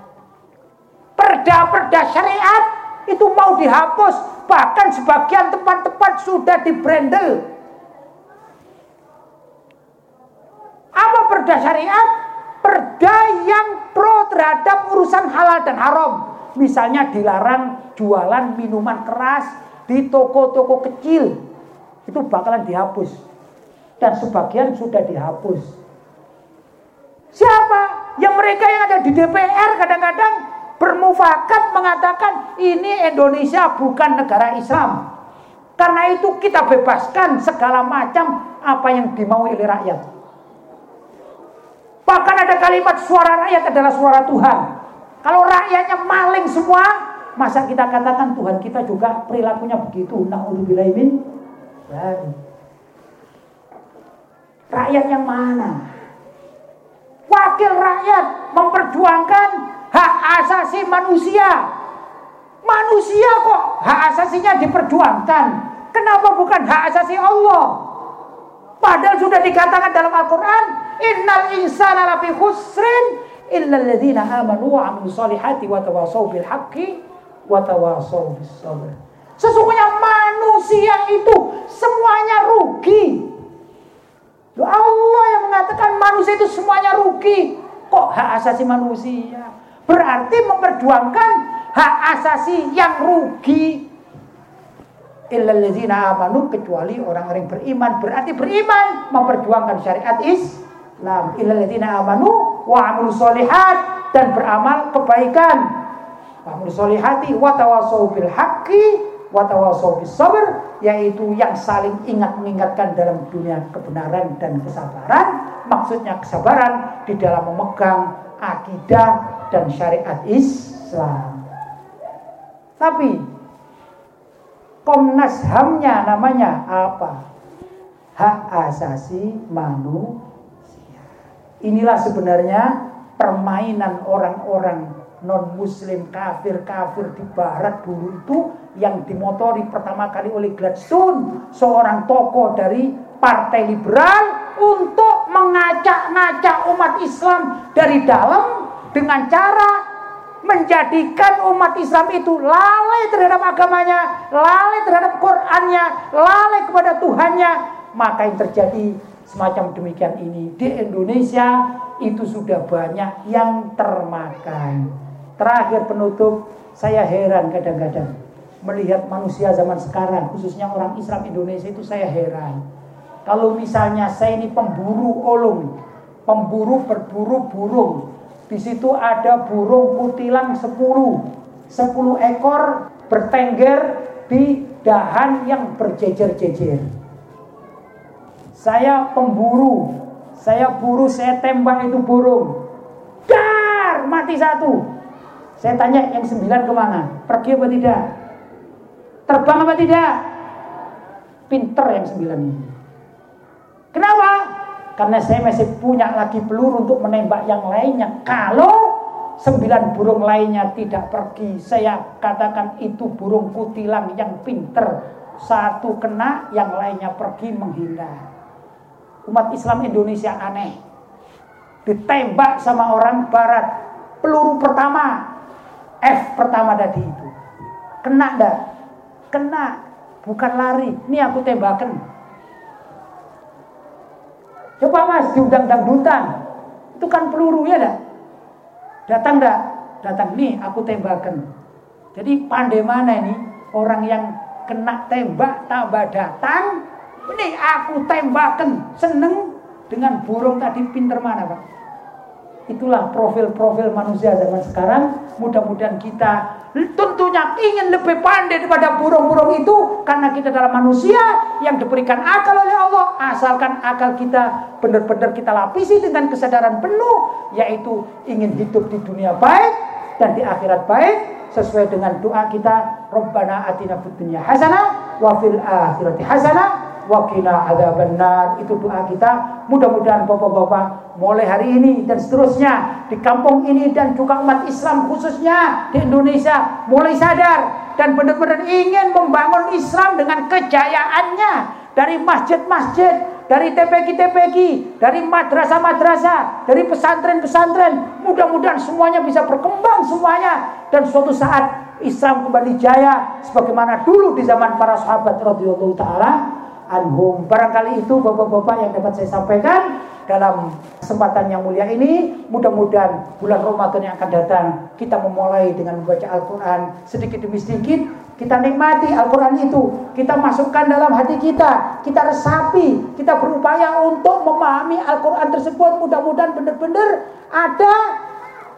Perda-perda syariat itu mau dihapus. Bahkan sebagian tempat-tempat sudah dibrandel. Apa perda syariat? Perda yang pro terhadap urusan halal dan haram. Misalnya dilarang jualan minuman keras di toko-toko kecil. Itu bakalan dihapus. Dan sebagian sudah dihapus. Siapa? Yang mereka yang ada di DPR kadang-kadang bermufakat mengatakan ini Indonesia bukan negara Islam. Karena itu kita bebaskan segala macam apa yang dimaui oleh rakyat. Bahkan ada kalimat suara rakyat adalah suara Tuhan. Kalau rakyatnya maling semua, masa kita katakan Tuhan kita juga perilakunya begitu? Nauzubillah min Rakyat yang mana? Wakil rakyat memperjuangkan hak asasi manusia. Manusia kok hak asasinya diperjuangkan. Kenapa bukan hak asasi Allah? Padahal sudah dikatakan dalam Al-Quran, Innal insana lafi khusrin illa alladhina amanu wa amilu salihati wa tawasaw bil sabr. Sesungguhnya manusia itu semuanya rugi. Allah yang mengatakan manusia itu semuanya rugi. Kok hak asasi manusia? Berarti memperjuangkan hak asasi yang rugi. illalladzina amanu kecuali orang-orang beriman berarti beriman memperjuangkan syariat Islam illalladzina amanu wa amil solihat dan beramal kebaikan wa amil solihati wa tawasau bil haqqi wa tawasau bis sabr yaitu yang saling ingat mengingatkan dalam dunia kebenaran dan kesabaran maksudnya kesabaran di dalam memegang akidah dan syariat Islam tapi Komnas HAM-nya namanya apa? Hak asasi manusia. Inilah sebenarnya permainan orang-orang non muslim kafir-kafir di barat dulu itu yang dimotori pertama kali oleh Gladstone seorang tokoh dari partai liberal untuk mengacak-ngacak umat Islam dari dalam dengan cara menjadikan umat Islam itu lalai terhadap agamanya, lalai terhadap Qur'annya, lalai kepada Tuhannya, maka yang terjadi semacam demikian ini di Indonesia itu sudah banyak yang termakan. Terakhir penutup, saya heran kadang-kadang melihat manusia zaman sekarang, khususnya orang Islam Indonesia itu saya heran. Kalau misalnya saya ini pemburu olong, pemburu berburu burung, di situ ada burung kutilang 10. 10 ekor bertengger di dahan yang berjejer-jejer. Saya pemburu. Saya buru, saya tembak itu burung. Dar, mati satu. Saya tanya yang sembilan ke mana? Pergi apa tidak? Terbang apa tidak? Pinter yang sembilan ini. Kenapa? Karena saya masih punya lagi peluru untuk menembak yang lainnya. Kalau sembilan burung lainnya tidak pergi, saya katakan itu burung kutilang yang pinter. Satu kena, yang lainnya pergi menghindar. Umat Islam Indonesia aneh. Ditembak sama orang barat. Peluru pertama, F pertama tadi itu. Kena dah, Kena. Bukan lari. Ini aku tembakan Coba mas diundang dangdutan. Itu kan peluru ya dah. Datang dah. Datang nih aku tembakan. Jadi pandai mana ini orang yang kena tembak tambah datang. Ini aku tembakan. Seneng dengan burung tadi pinter mana pak? Itulah profil-profil manusia zaman sekarang. Mudah-mudahan kita tentunya ingin lebih pandai daripada burung-burung itu karena kita adalah manusia yang diberikan akal oleh Allah. Asalkan akal kita benar-benar kita lapisi dengan kesadaran penuh yaitu ingin hidup di dunia baik dan di akhirat baik sesuai dengan doa kita Rabbana atina fid dunya hasanah wa fil akhirati hasanah wakina ada benar itu doa kita. Mudah-mudahan bapak-bapak mulai hari ini dan seterusnya di kampung ini dan juga umat Islam khususnya di Indonesia mulai sadar dan benar-benar ingin membangun Islam dengan kejayaannya. Dari masjid-masjid dari TPG-TPG dari madrasah-madrasah dari pesantren-pesantren. Mudah-mudahan semuanya bisa berkembang semuanya. Dan suatu saat Islam kembali jaya sebagaimana dulu di zaman para sahabat radhiyallahu taala anhum. Barangkali itu bapak-bapak yang dapat saya sampaikan dalam kesempatan yang mulia ini. Mudah-mudahan bulan Ramadan yang akan datang kita memulai dengan membaca Al-Quran sedikit demi sedikit. Kita nikmati Al-Quran itu. Kita masukkan dalam hati kita. Kita resapi. Kita berupaya untuk memahami Al-Quran tersebut. Mudah-mudahan benar-benar ada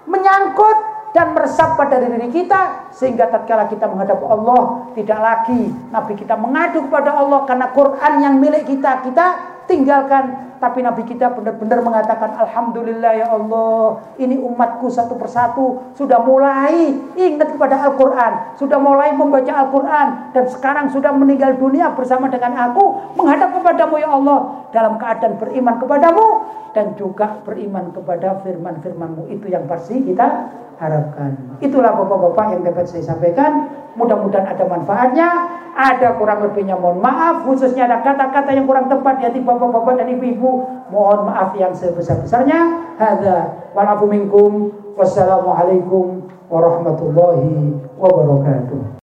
menyangkut dan meresap pada diri kita sehingga tatkala kita menghadap Allah tidak lagi nabi kita mengadu kepada Allah karena Quran yang milik kita kita tinggalkan. Tapi Nabi kita benar-benar mengatakan Alhamdulillah ya Allah ini umatku satu persatu sudah mulai ingat kepada Al-Quran sudah mulai membaca Al-Quran dan sekarang sudah meninggal dunia bersama dengan aku menghadap kepadamu ya Allah dalam keadaan beriman kepadamu dan juga beriman kepada firman-firmanmu. Itu yang pasti kita harapkan. Itulah bapak-bapak yang dapat saya sampaikan. Mudah-mudahan ada manfaatnya. Ada kurang lebihnya mohon maaf. Khususnya ada kata-kata yang kurang tepat di hati bapak-bapak dan ibu-ibu mohon maaf yang sebesar-besarnya. Hadza walafu minkum. Wassalamualaikum warahmatullahi wabarakatuh